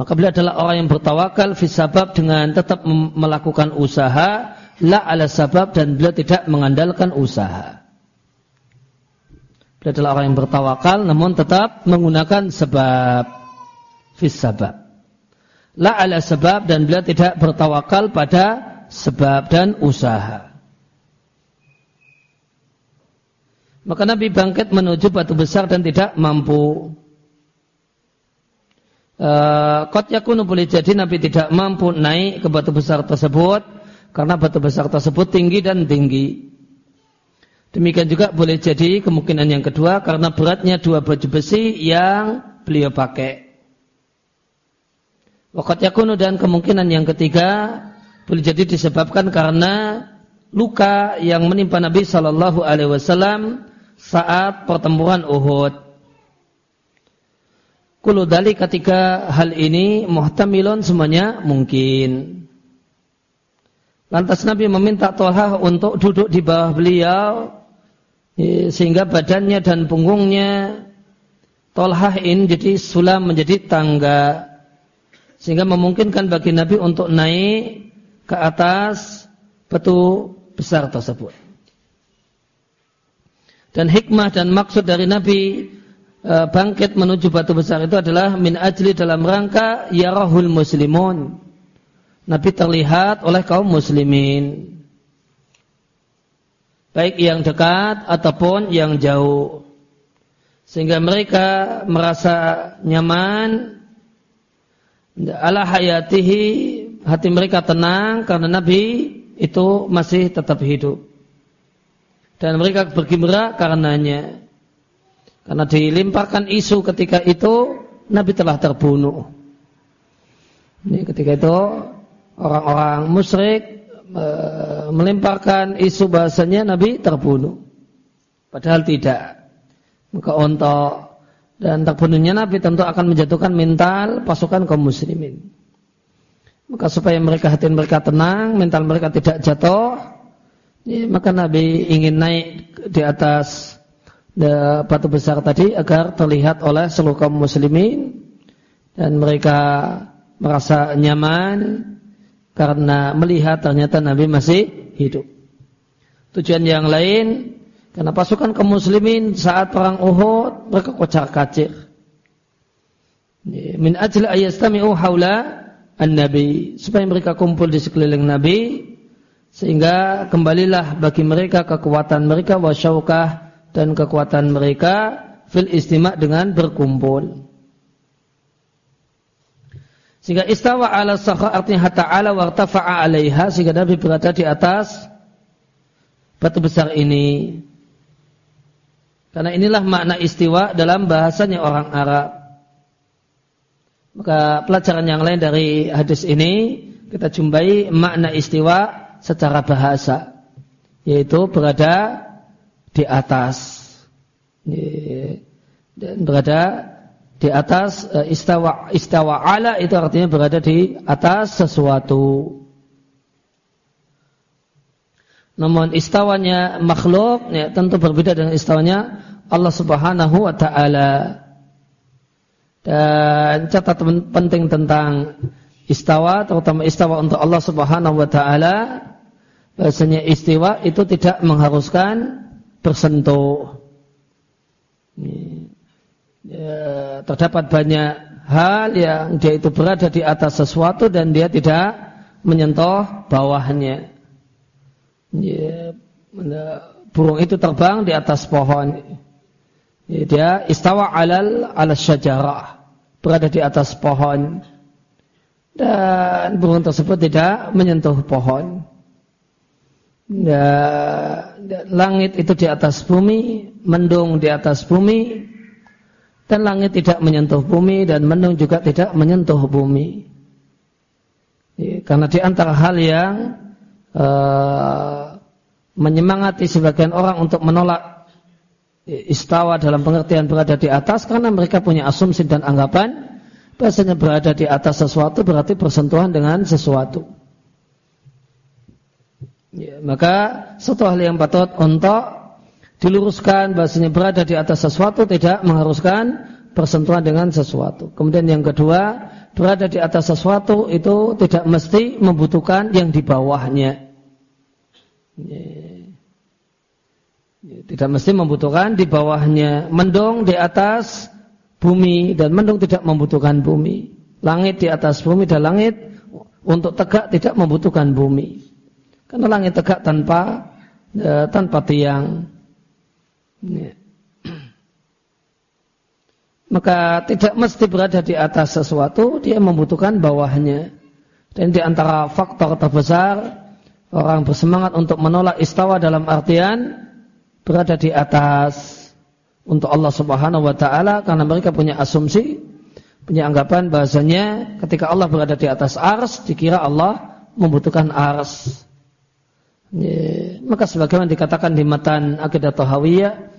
Maka beliau adalah orang yang bertawakal fi sabab dengan tetap melakukan usaha la ala sabab dan beliau tidak mengandalkan usaha. Beliau adalah orang yang bertawakal namun tetap menggunakan sebab fi sabab la ala sebab dan beliau tidak bertawakal pada sebab dan usaha. Maka Nabi bangkit menuju batu besar dan tidak mampu. Eh, kot yakunu boleh jadi Nabi tidak mampu naik ke batu besar tersebut karena batu besar tersebut tinggi dan tinggi. Demikian juga boleh jadi kemungkinan yang kedua karena beratnya dua baju besi yang beliau pakai. Wakat yakunu dan kemungkinan yang ketiga boleh jadi disebabkan karena luka yang menimpa Nabi Shallallahu Alaihi Wasallam saat pertempuran Uhud. Kulu dali ketika hal ini muhtamilun semuanya mungkin. Lantas Nabi meminta Tolha untuk duduk di bawah beliau eh, sehingga badannya dan punggungnya Tolha ini jadi sulam menjadi tangga sehingga memungkinkan bagi Nabi untuk naik ke atas batu besar tersebut. Dan hikmah dan maksud dari Nabi e, bangkit menuju batu besar itu adalah min ajli dalam rangka yarahul muslimun. Nabi terlihat oleh kaum muslimin. Baik yang dekat ataupun yang jauh. Sehingga mereka merasa nyaman ala hayatihi hati mereka tenang karena Nabi itu masih tetap hidup. Dan mereka bergembira karenanya. Karena dilimpahkan isu ketika itu Nabi telah terbunuh. Ini ketika itu orang-orang musyrik e, melimparkan isu bahasanya Nabi terbunuh. Padahal tidak. Maka untuk dan terbunuhnya Nabi tentu akan menjatuhkan mental pasukan kaum muslimin. Maka supaya mereka hati mereka tenang, mental mereka tidak jatuh, ya, maka Nabi ingin naik di atas ya, batu besar tadi agar terlihat oleh seluruh kaum muslimin dan mereka merasa nyaman karena melihat ternyata Nabi masih hidup. Tujuan yang lain karena pasukan kaum muslimin saat perang Uhud mereka kocar kacir. Min ajli ayastami'u haula an-nabi supaya mereka kumpul di sekeliling Nabi sehingga kembalilah bagi mereka kekuatan mereka wasyaukah dan kekuatan mereka fil istimak dengan berkumpul. Sehingga istawa ala sakha artinya hatta ala wartafa'a alaiha sehingga Nabi berada di atas batu besar ini. Karena inilah makna istiwa dalam bahasanya orang Arab. Maka pelajaran yang lain dari hadis ini kita jumpai makna istiwa secara bahasa yaitu berada di atas dan berada di atas e, istawa istawa ala itu artinya berada di atas sesuatu. Namun istawanya makhluk ya, tentu berbeda dengan istawanya Allah Subhanahu wa taala. Dan catatan penting tentang istawa terutama istawa untuk Allah Subhanahu wa taala bahasanya istiwa itu tidak mengharuskan bersentuh. Ya, terdapat banyak hal yang dia itu berada di atas sesuatu dan dia tidak menyentuh bawahnya burung itu terbang di atas pohon. Dia istawa alal ala syajarah. Berada di atas pohon. Dan burung tersebut tidak menyentuh pohon. Dan langit itu di atas bumi, mendung di atas bumi, dan langit tidak menyentuh bumi dan mendung juga tidak menyentuh bumi. Karena di antara hal yang uh, menyemangati sebagian orang untuk menolak istawa dalam pengertian berada di atas karena mereka punya asumsi dan anggapan bahasanya berada di atas sesuatu berarti bersentuhan dengan sesuatu. Ya, maka satu hal yang patut untuk diluruskan bahasanya berada di atas sesuatu tidak mengharuskan bersentuhan dengan sesuatu. Kemudian yang kedua, berada di atas sesuatu itu tidak mesti membutuhkan yang di bawahnya. Tidak mesti membutuhkan di bawahnya. Mendung di atas bumi dan mendung tidak membutuhkan bumi. Langit di atas bumi dan langit untuk tegak tidak membutuhkan bumi. Karena langit tegak tanpa eh, tanpa tiang. Ya. Maka tidak mesti berada di atas sesuatu, dia membutuhkan bawahnya. Dan di antara faktor terbesar orang bersemangat untuk menolak istawa dalam artian berada di atas untuk Allah Subhanahu wa taala karena mereka punya asumsi, punya anggapan bahasanya ketika Allah berada di atas ars dikira Allah membutuhkan ars. Maka sebagaimana dikatakan di matan akidah Tahawiyah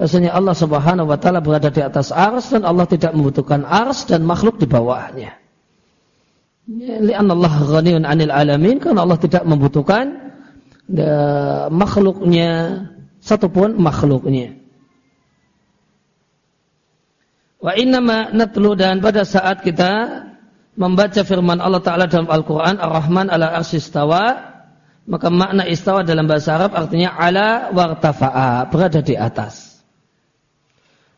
Bahasanya Allah subhanahu wa ta'ala berada di atas ars dan Allah tidak membutuhkan ars dan makhluk di bawahnya. Lian Allah ghaniyun anil alamin karena Allah tidak membutuhkan uh, makhluknya satupun makhluknya. Wa innama natlu dan pada saat kita membaca firman Allah Ta'ala dalam Al-Quran Ar-Rahman ala arsistawa maka makna istawa dalam bahasa Arab artinya ala wartafa'a berada di atas.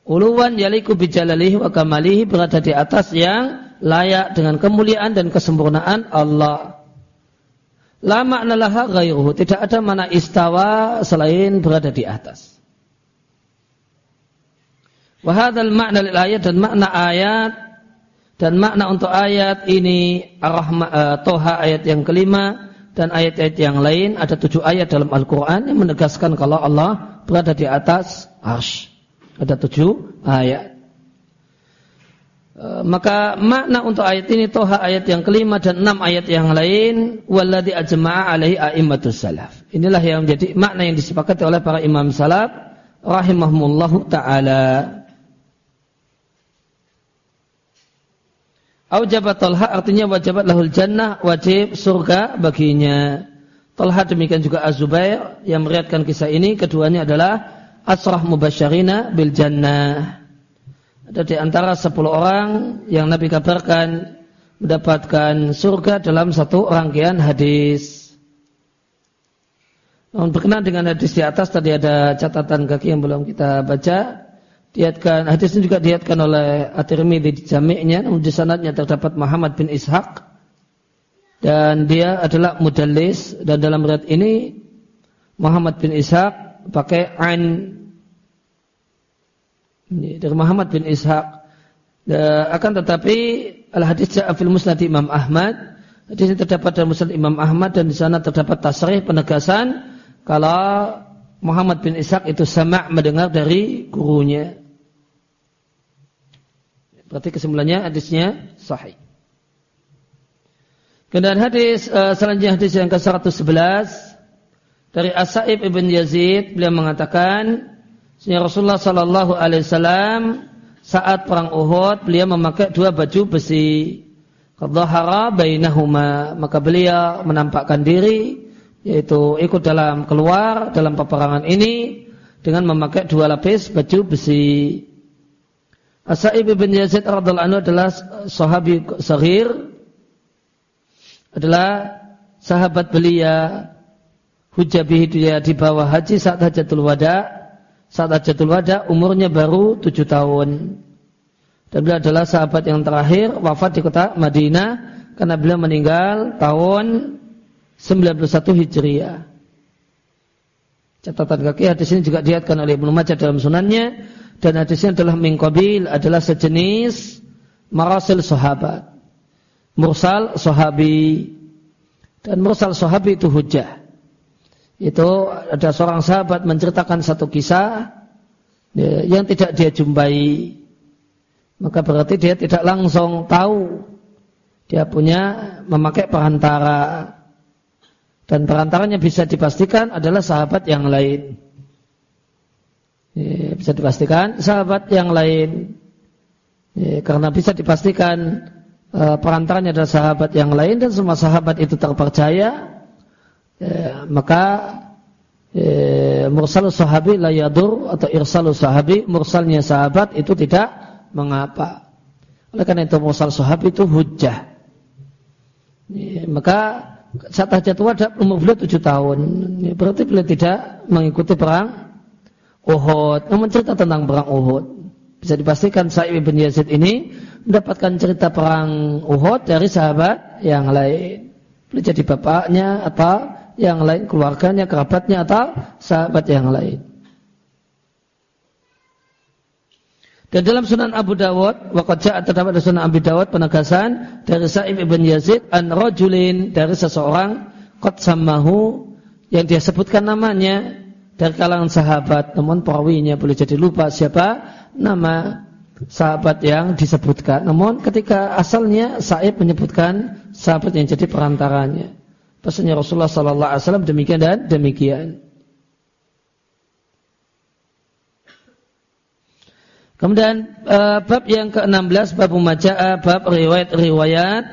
Uluwan yaliku bijalalihi wa kamalihi berada di atas yang layak dengan kemuliaan dan kesempurnaan Allah. La makna laha ghairuhu. Tidak ada mana istawa selain berada di atas. Wahadal makna lil ayat dan makna ayat dan makna untuk ayat ini Ar-Rahma, uh, Toha ayat yang kelima dan ayat-ayat yang lain ada tujuh ayat dalam Al-Quran yang menegaskan kalau Allah berada di atas arsh. Ada tujuh ayat. E, maka makna untuk ayat ini toha ayat yang kelima dan enam ayat yang lain walladhi ajma'a alaihi a'immatus salaf. Inilah yang menjadi makna yang disepakati oleh para imam salaf rahimahumullahu taala. Aujabat tolha artinya wajabat lahul jannah wajib surga baginya. Tolha demikian juga Az-Zubair yang meriatkan kisah ini keduanya adalah asrah mubasyarina bil jannah. Ada di antara sepuluh orang yang Nabi kabarkan mendapatkan surga dalam satu rangkaian hadis. Namun berkenaan dengan hadis di atas tadi ada catatan kaki yang belum kita baca. Diatkan hadis ini juga diatkan oleh At-Tirmidzi di jami'nya di sanadnya terdapat Muhammad bin Ishaq dan dia adalah mudallis dan dalam riwayat ini Muhammad bin Ishaq pakai an dari Muhammad bin Ishaq. Akan tetapi al hadis fil musnad Imam Ahmad. Hadis ini terdapat dalam musnad Imam Ahmad dan di sana terdapat tasrih penegasan kalau Muhammad bin Ishaq itu sama mendengar dari gurunya. Berarti kesimpulannya hadisnya sahih. Kemudian hadis uh, selanjutnya hadis yang ke-111 dari Asaib ibn Yazid beliau mengatakan Rasulullah Shallallahu Alaihi Wasallam saat perang Uhud beliau memakai dua baju besi. Qadhahara bainahuma maka beliau menampakkan diri yaitu ikut dalam keluar dalam peperangan ini dengan memakai dua lapis baju besi. Asaib ibn Yazid radhiallahu anhu adalah sahabi sahir adalah sahabat belia Hujabih dia di bawah haji saat hajatul wada. Saat hajatul wada umurnya baru tujuh tahun. Dan beliau adalah sahabat yang terakhir wafat di kota Madinah karena beliau meninggal tahun 91 Hijriah. Catatan kaki hadis ini juga diatkan oleh Ibnu Majah dalam sunannya dan hadisnya adalah mingkobil adalah sejenis marasil sahabat. Mursal sahabi dan mursal sahabi itu hujah itu ada seorang sahabat menceritakan satu kisah ya, yang tidak dia jumpai. Maka berarti dia tidak langsung tahu dia punya memakai perantara. Dan perantaranya bisa dipastikan adalah sahabat yang lain. Ya, bisa dipastikan sahabat yang lain. Ya, karena bisa dipastikan uh, perantaranya adalah sahabat yang lain dan semua sahabat itu terpercaya ya, maka ya, mursal sahabi layadur atau irsal sahabi mursalnya sahabat itu tidak mengapa oleh karena itu mursal sahabi itu hujah ya, maka saat hajat wada umur beliau tujuh tahun. Berarti beliau tidak mengikuti perang Uhud. Namun cerita tentang perang Uhud. Bisa dipastikan Sa'ib bin Yazid ini mendapatkan cerita perang Uhud dari sahabat yang lain. Beliau jadi bapaknya atau yang lain, keluarganya, kerabatnya atau sahabat yang lain. Dan dalam Sunan Abu Dawud, waqad terdapat dalam Sunan Abu Dawud penegasan dari Sa'ib ibn Yazid an rajulin dari seseorang qad sammahu yang dia sebutkan namanya dari kalangan sahabat, namun perawinya boleh jadi lupa siapa nama sahabat yang disebutkan. Namun ketika asalnya Sa'ib menyebutkan sahabat yang jadi perantaranya. Pesannya Rasulullah sallallahu alaihi wasallam demikian dan demikian. Kemudian uh, bab yang ke-16 bab majaa bab riwayat-riwayat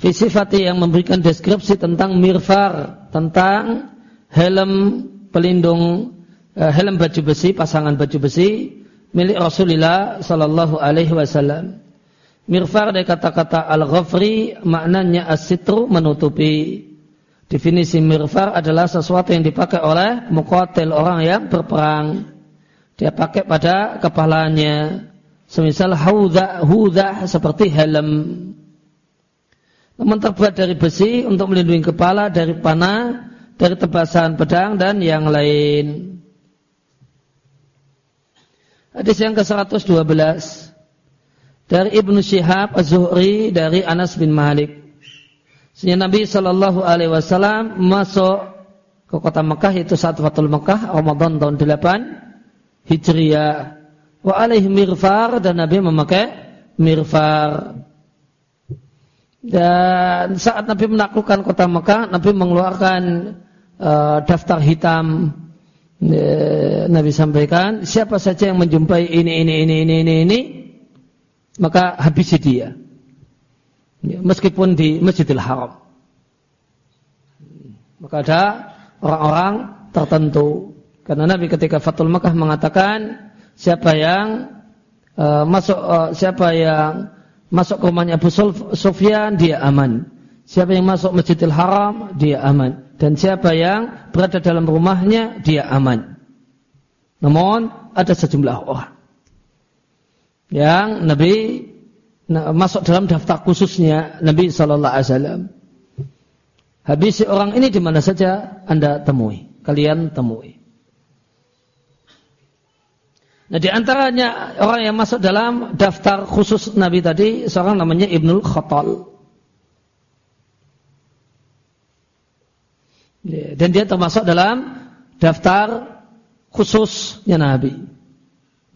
fisifati yang memberikan deskripsi tentang mirfar, tentang helm pelindung uh, helm baju besi, pasangan baju besi milik Rasulullah sallallahu alaihi wasallam. Mirfar dari kata-kata al-ghafri maknanya as-sitru menutupi. Definisi mirfar adalah sesuatu yang dipakai oleh muqatil orang yang berperang. Dia pakai pada kepalanya. Semisal haudah hudah seperti helm. Namun terbuat dari besi untuk melindungi kepala dari panah dari tebasan pedang dan yang lain. Hadis yang ke-112 dari Ibnu Syihab Az-Zuhri dari Anas bin Malik. Sehingga Nabi Shallallahu alaihi wasallam masuk ke kota Mekah itu saat Fatul Mekah Ramadan tahun 8 Hijriyah. Wa alaihi mirfar dan Nabi memakai mirfar. Dan saat Nabi menaklukkan kota Mekah, Nabi mengeluarkan uh, daftar hitam. Uh, Nabi sampaikan, siapa saja yang menjumpai ini, ini, ini, ini, ini, ini, maka habisi dia. Meskipun di Masjidil Haram. Maka ada orang-orang tertentu karena Nabi ketika Fatul Makkah mengatakan siapa yang uh, masuk uh, siapa yang masuk ke rumahnya Abu Sufyan dia aman. Siapa yang masuk Masjidil Haram dia aman dan siapa yang berada dalam rumahnya dia aman. Namun ada sejumlah orang yang Nabi masuk dalam daftar khususnya Nabi Shallallahu Alaihi Wasallam. Habis orang ini di mana saja anda temui, kalian temui. Nah di antaranya orang yang masuk dalam daftar khusus Nabi tadi seorang namanya Ibnul Khattal. Ya, dan dia termasuk dalam daftar khususnya Nabi.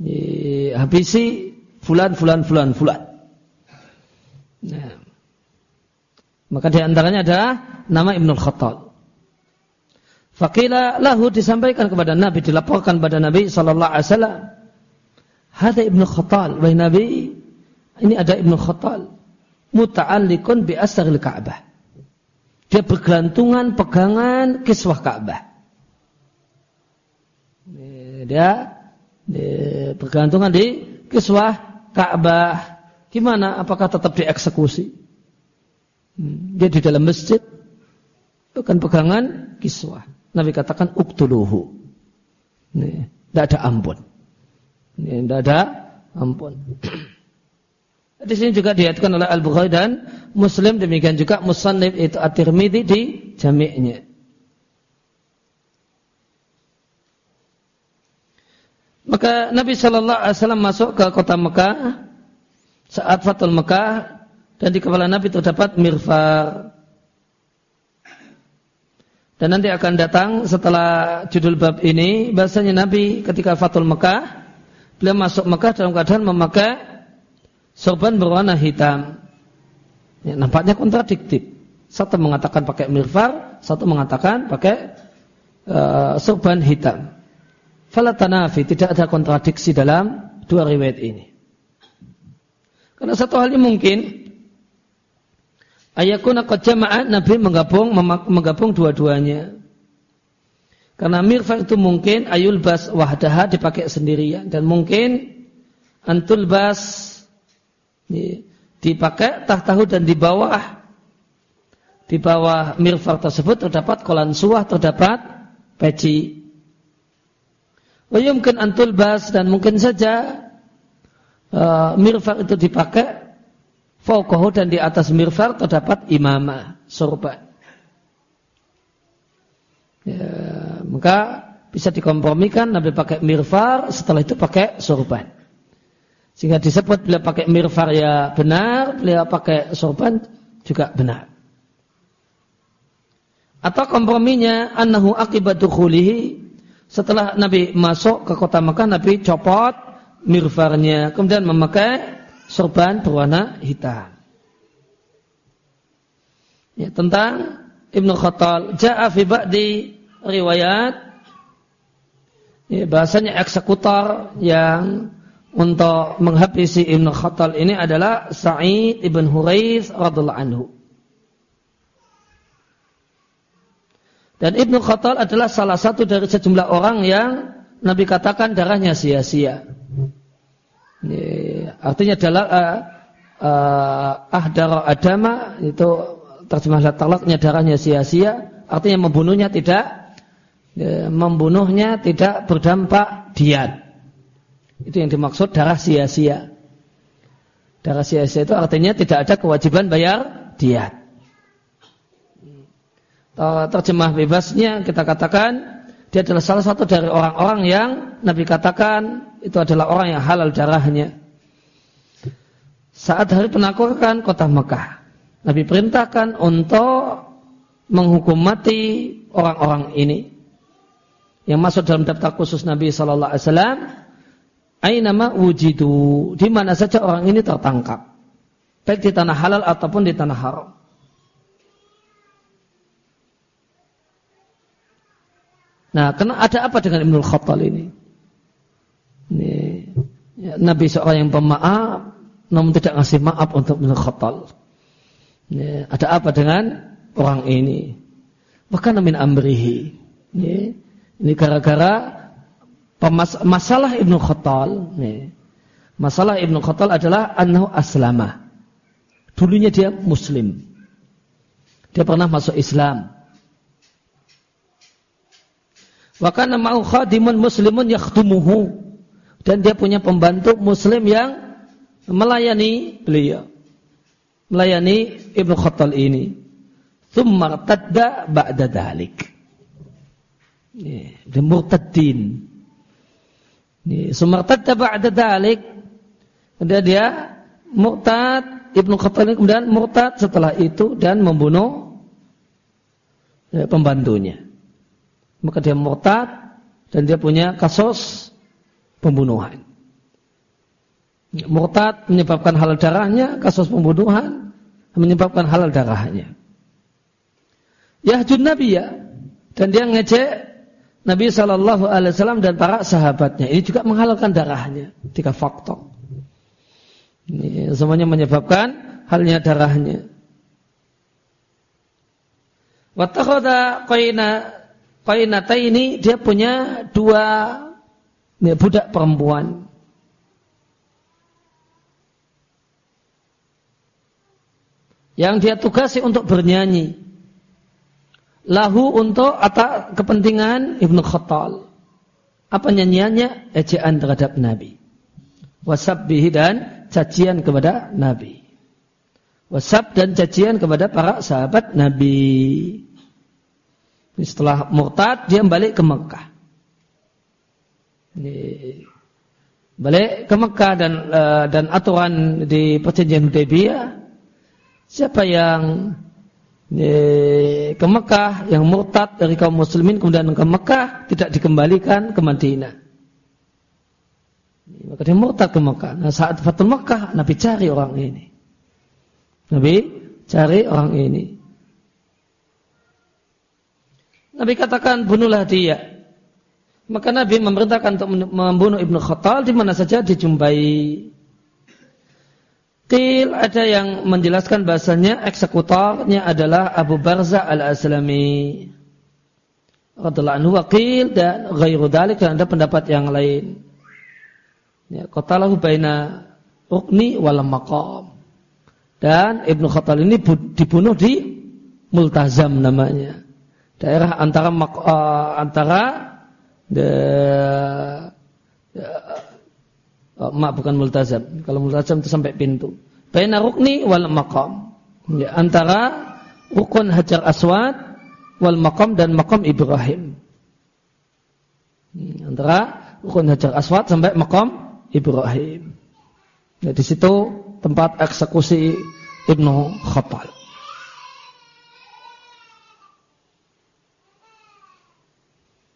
Ya, habisi fulan fulan fulan fulan. Nah. Maka di antaranya ada nama Ibnul Khattal. Fakila disampaikan kepada Nabi, dilaporkan kepada Nabi Sallallahu Alaihi Wasallam. Hada Ibnu Khattal, wahai Nabi, ini ada Ibnu Khattal. Muta'allikun bi asril Ka'bah. Dia bergantungan pegangan kiswah Ka'bah. Dia, dia bergantungan di kiswah Ka'bah. Gimana? Apakah tetap dieksekusi? Hmm, dia di dalam masjid, bukan pegangan kiswah. Nabi katakan uktuluhu. Tidak ada ampun. Tidak ada ampun. Di sini juga diatkan oleh Al-Bukhari dan Muslim demikian juga Musannif itu At-Tirmidzi di jami'nya. Maka Nabi Shallallahu Alaihi Wasallam masuk ke kota Mekah saat Fatul Mekah dan di kepala Nabi terdapat mirfar. Dan nanti akan datang setelah judul bab ini bahasanya Nabi ketika Fatul Mekah Beliau masuk Mekah dalam keadaan memakai sorban berwarna hitam. Ya, nampaknya kontradiktif. Satu mengatakan pakai mirfar, satu mengatakan pakai uh, sorban hitam. Falatanafi tidak ada kontradiksi dalam dua riwayat ini. Karena satu hal ini mungkin ayakuna qad jama'a Nabi menggabung menggabung dua-duanya. Karena mirfar itu mungkin ayul bas wahdaha dipakai sendirian dan mungkin antul bas dipakai tahtahu dan di bawah di bawah mirfar tersebut terdapat kolan suah, terdapat peci. Wayumkin antul bas dan mungkin saja uh, mirfar itu dipakai fauqahu dan di atas mirfar terdapat imamah, sorban. Ya, maka bisa dikompromikan Nabi pakai mirfar, setelah itu pakai sorban. Sehingga disebut bila pakai mirfar ya benar, bila pakai sorban juga benar. Atau komprominya annahu akibat setelah Nabi masuk ke kota Makkah Nabi copot mirfarnya kemudian memakai sorban berwarna hitam. Ya, tentang Ibnu Khattal ja'a fi ba'di riwayat ya, bahasanya eksekutor yang untuk menghabisi Ibnu Khattal ini adalah Sa'id ibn Hurais radhiallahu anhu. Dan Ibnu Khattal adalah salah satu dari sejumlah orang yang Nabi katakan darahnya sia-sia. Artinya adalah uh, uh, ahdara adama itu terjemah talaknya darahnya sia-sia. Artinya membunuhnya tidak uh, membunuhnya tidak berdampak diat. Itu yang dimaksud darah sia-sia. Darah sia-sia itu artinya tidak ada kewajiban bayar diat. Terjemah bebasnya kita katakan dia adalah salah satu dari orang-orang yang Nabi katakan itu adalah orang yang halal darahnya. Saat hari penaklukan kota Mekah, Nabi perintahkan untuk menghukum mati orang-orang ini yang masuk dalam daftar khusus Nabi Shallallahu Alaihi Wasallam. Ainama wujidu, di mana saja orang ini tertangkap, baik di tanah halal ataupun di tanah haram. Nah, karena ada apa dengan Ibnu Khattal ini? ini ya, Nabi seorang yang pemaaf, namun tidak ngasih maaf untuk Ibnu Khattal. Ya, ada apa dengan orang ini? Bahkan min amrihi. Ya, ini gara-gara masalah Ibnu Khattal. Ya, masalah Ibnu Khattal adalah annahu aslama. Dulunya dia muslim. Dia pernah masuk Islam. Wa kana ma'u khadimun muslimun yakhtumuhu. Dan dia punya pembantu muslim yang melayani beliau. Melayani Ibnu Khattal ini. Thumma tadda ba'da dalik. Dia murtadin. Sumartadda ba'da dalik. Kemudian dia murtad. Ibnu Khattal kemudian murtad setelah itu dan membunuh ya, pembantunya maka dia murtad dan dia punya kasus pembunuhan. Murtad menyebabkan halal darahnya, kasus pembunuhan menyebabkan halal darahnya. Yahjud Nabi ya, dan dia ngecek Nabi Shallallahu Alaihi Wasallam dan para sahabatnya. Ini juga menghalalkan darahnya. Tiga faktor. Ini semuanya menyebabkan halnya darahnya. Watakhoda qaina Qainata ini dia punya dua ya, budak perempuan. Yang dia tugasi untuk bernyanyi. Lahu untuk atau kepentingan Ibnu Khattal. Apa nyanyiannya? Ejaan terhadap Nabi. Wasabbihi dan cacian kepada Nabi. Wasab dan cacian kepada para sahabat Nabi. Setelah murtad dia balik ke Mekah. Balik ke Mekah dan uh, dan aturan di perjanjian Hudaybiyah siapa yang ke Mekah yang murtad dari kaum muslimin kemudian ke Mekah tidak dikembalikan ke Madinah. Maka dia murtad ke Mekah. Nah, saat Fatul Mekah, Nabi cari orang ini. Nabi cari orang ini. Nabi katakan bunuhlah dia. Maka Nabi memerintahkan untuk membunuh Ibnu Khattal di mana saja dijumpai. Qil ada yang menjelaskan bahasanya eksekutornya adalah Abu Barza al-Aslami. Radhiallahu anhu wakil dan ghairu dalik dan ada pendapat yang lain. Ya, qatalahu rukni wal maqam. Dan Ibnu Khattal ini dibunuh di Multazam namanya. Daerah antara uh, antara the, uh, mak bukan Multazam. Kalau Multazam itu sampai pintu. Baina rukni wal maqam. Ya, antara rukun Hajar Aswad wal maqam dan maqam Ibrahim. Hmm, antara rukun Hajar Aswad sampai maqam Ibrahim. Ya, di situ tempat eksekusi Ibnu Khattal.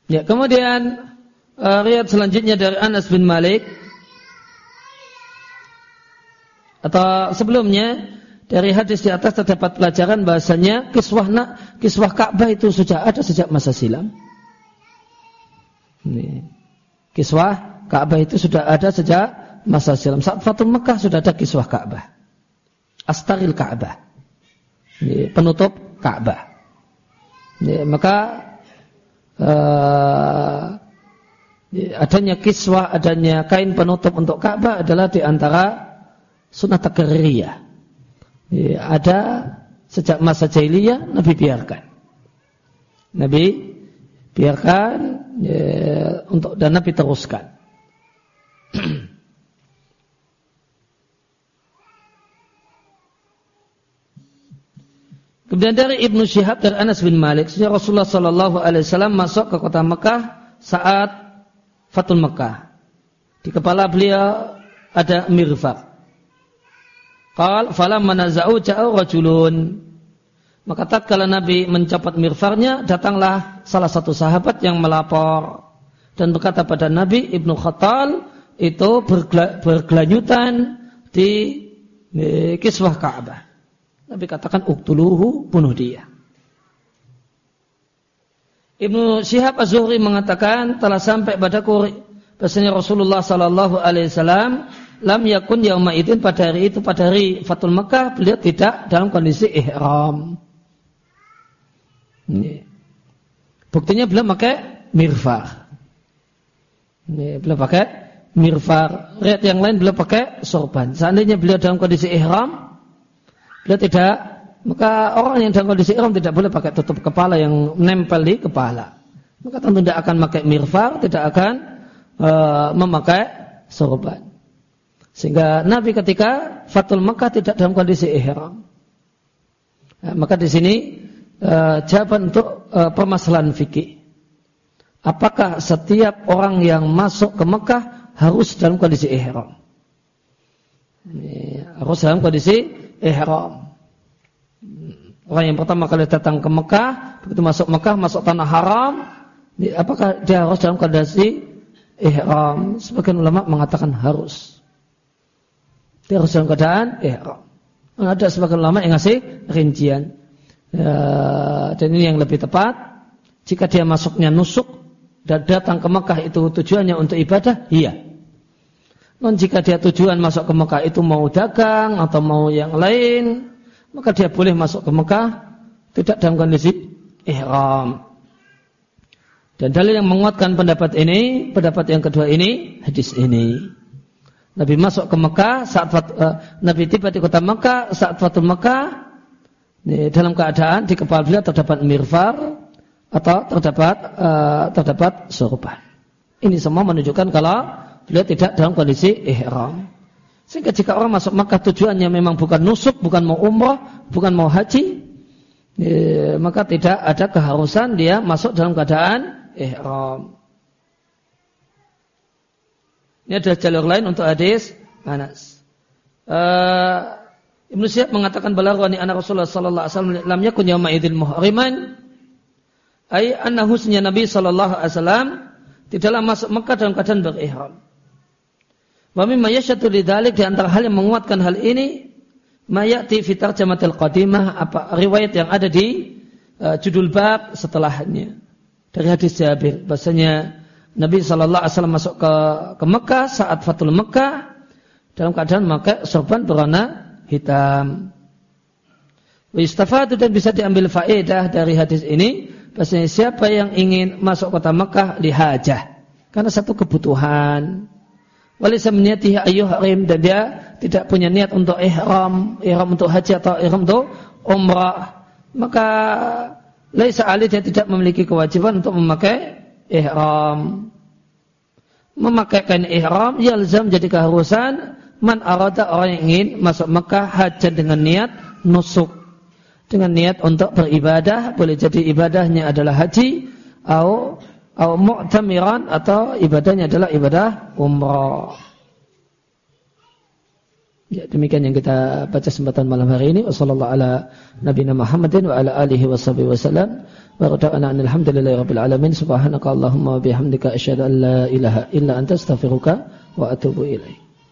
Ya, kemudian uh, riwayat selanjutnya dari Anas bin Malik atau sebelumnya dari hadis di atas terdapat pelajaran bahasanya kiswah nak, kiswah Ka'bah itu sudah ada sejak masa silam. Ini. Kiswah Ka'bah itu sudah ada sejak masa silam. Saat Fatul Mekah sudah ada kiswah Ka'bah. Astaril Ka'bah. Penutup Ka'bah. Maka uh, adanya kiswah, adanya kain penutup untuk Ka'bah adalah di antara sunnah takriyah. Ada sejak masa jahiliyah Nabi biarkan. Nabi biarkan ya, untuk dan Nabi teruskan. Kemudian dari Ibnu Syihab dari Anas bin Malik, Rasulullah Shallallahu Alaihi Wasallam masuk ke kota Mekah saat Fatul Mekah. Di kepala beliau ada mirfak. Qal falam manaza'u ja'u rajulun. Maka tatkala Nabi mencopot mirfarnya, datanglah salah satu sahabat yang melapor dan berkata pada Nabi Ibnu Khattal, itu bergelanyutan di kiswah Ka'bah. Nabi katakan uktuluhu bunuh dia. Ibnu Syihab Az-Zuhri mengatakan telah sampai pada kuri bahasanya Rasulullah sallallahu alaihi wasallam lam yakun yauma idin pada hari itu pada hari Fatul Mekah beliau tidak dalam kondisi ihram. Ini. Buktinya beliau pakai mirfah. Ini, beliau pakai mirfar. Riat yang lain beliau pakai sorban. Seandainya beliau dalam kondisi ihram, beliau tidak, maka orang yang dalam kondisi ihram tidak boleh pakai tutup kepala yang menempel di kepala. Maka tentu tidak akan pakai mirfar, tidak akan uh, memakai sorban. Sehingga Nabi ketika Fatul Mekah tidak dalam kondisi ihram. Nah, maka di sini uh, jawaban untuk uh, permasalahan fikih. Apakah setiap orang yang masuk ke Mekah harus dalam kondisi ihram. Harus dalam kondisi ihram. Orang yang pertama kali datang ke Mekah, begitu masuk Mekah, masuk tanah haram, apakah dia harus dalam kondisi ihram? Sebagian ulama mengatakan harus. Dia harus dalam keadaan ihram. Ada sebagian ulama yang ngasih rincian. Ya, dan ini yang lebih tepat. Jika dia masuknya nusuk dan datang ke Mekah itu tujuannya untuk ibadah, iya. Non jika dia tujuan masuk ke Mekah itu mau dagang atau mau yang lain, maka dia boleh masuk ke Mekah tidak dalam kondisi ihram. Dan dalil yang menguatkan pendapat ini, pendapat yang kedua ini, hadis ini. Nabi masuk ke Mekah saat uh, Nabi tiba di kota Mekah saat Fatul Mekah dalam keadaan di kepala beliau terdapat mirfar atau terdapat uh, terdapat sorban. Ini semua menunjukkan kalau beliau tidak dalam kondisi ihram. Sehingga jika orang masuk Makkah tujuannya memang bukan nusuk, bukan mau umrah, bukan mau haji, ya, maka tidak ada keharusan dia masuk dalam keadaan ihram. Ini ada jalur lain untuk hadis Anas. Uh, Ibnu Syihab mengatakan balagani anak Rasulullah sallallahu alaihi wasallam lam yakun yauma idzil muhriman ay anna husnya Nabi sallallahu alaihi wasallam tidaklah masuk Mekah dalam keadaan berihram. Wa mimma yashatu lidzalik di antara hal yang menguatkan hal ini mayati fi tarjamatil qadimah apa riwayat yang ada di uh, judul bab setelahnya. Dari hadis Jabir bahasanya Nabi Shallallahu Alaihi Wasallam masuk ke ke Mekah saat Fatul Mekah dalam keadaan memakai sorban berwarna hitam. Wistafatu dan bisa diambil faedah dari hadis ini bahasanya siapa yang ingin masuk kota Mekah lihajah karena satu kebutuhan Walisa meniyatihi ayyuhrim dan dia tidak punya niat untuk ihram, ihram untuk haji atau ihram untuk umrah. Maka laisa ali dia tidak memiliki kewajiban untuk memakai ihram. Memakai kain ihram yalzam jadi keharusan man arada orang yang ingin masuk Mekah haji dengan niat nusuk. Dengan niat untuk beribadah, boleh jadi ibadahnya adalah haji atau atau mu'tamiran atau ibadahnya adalah ibadah umrah. Ya, demikian yang kita baca kesempatan malam hari ini. Wassallallahu ala nabiyina Muhammadin wa rabbil alamin. Subhanaka Allahumma wa bihamdika asyhadu an la ilaha illa anta astaghfiruka wa atubu ilaik.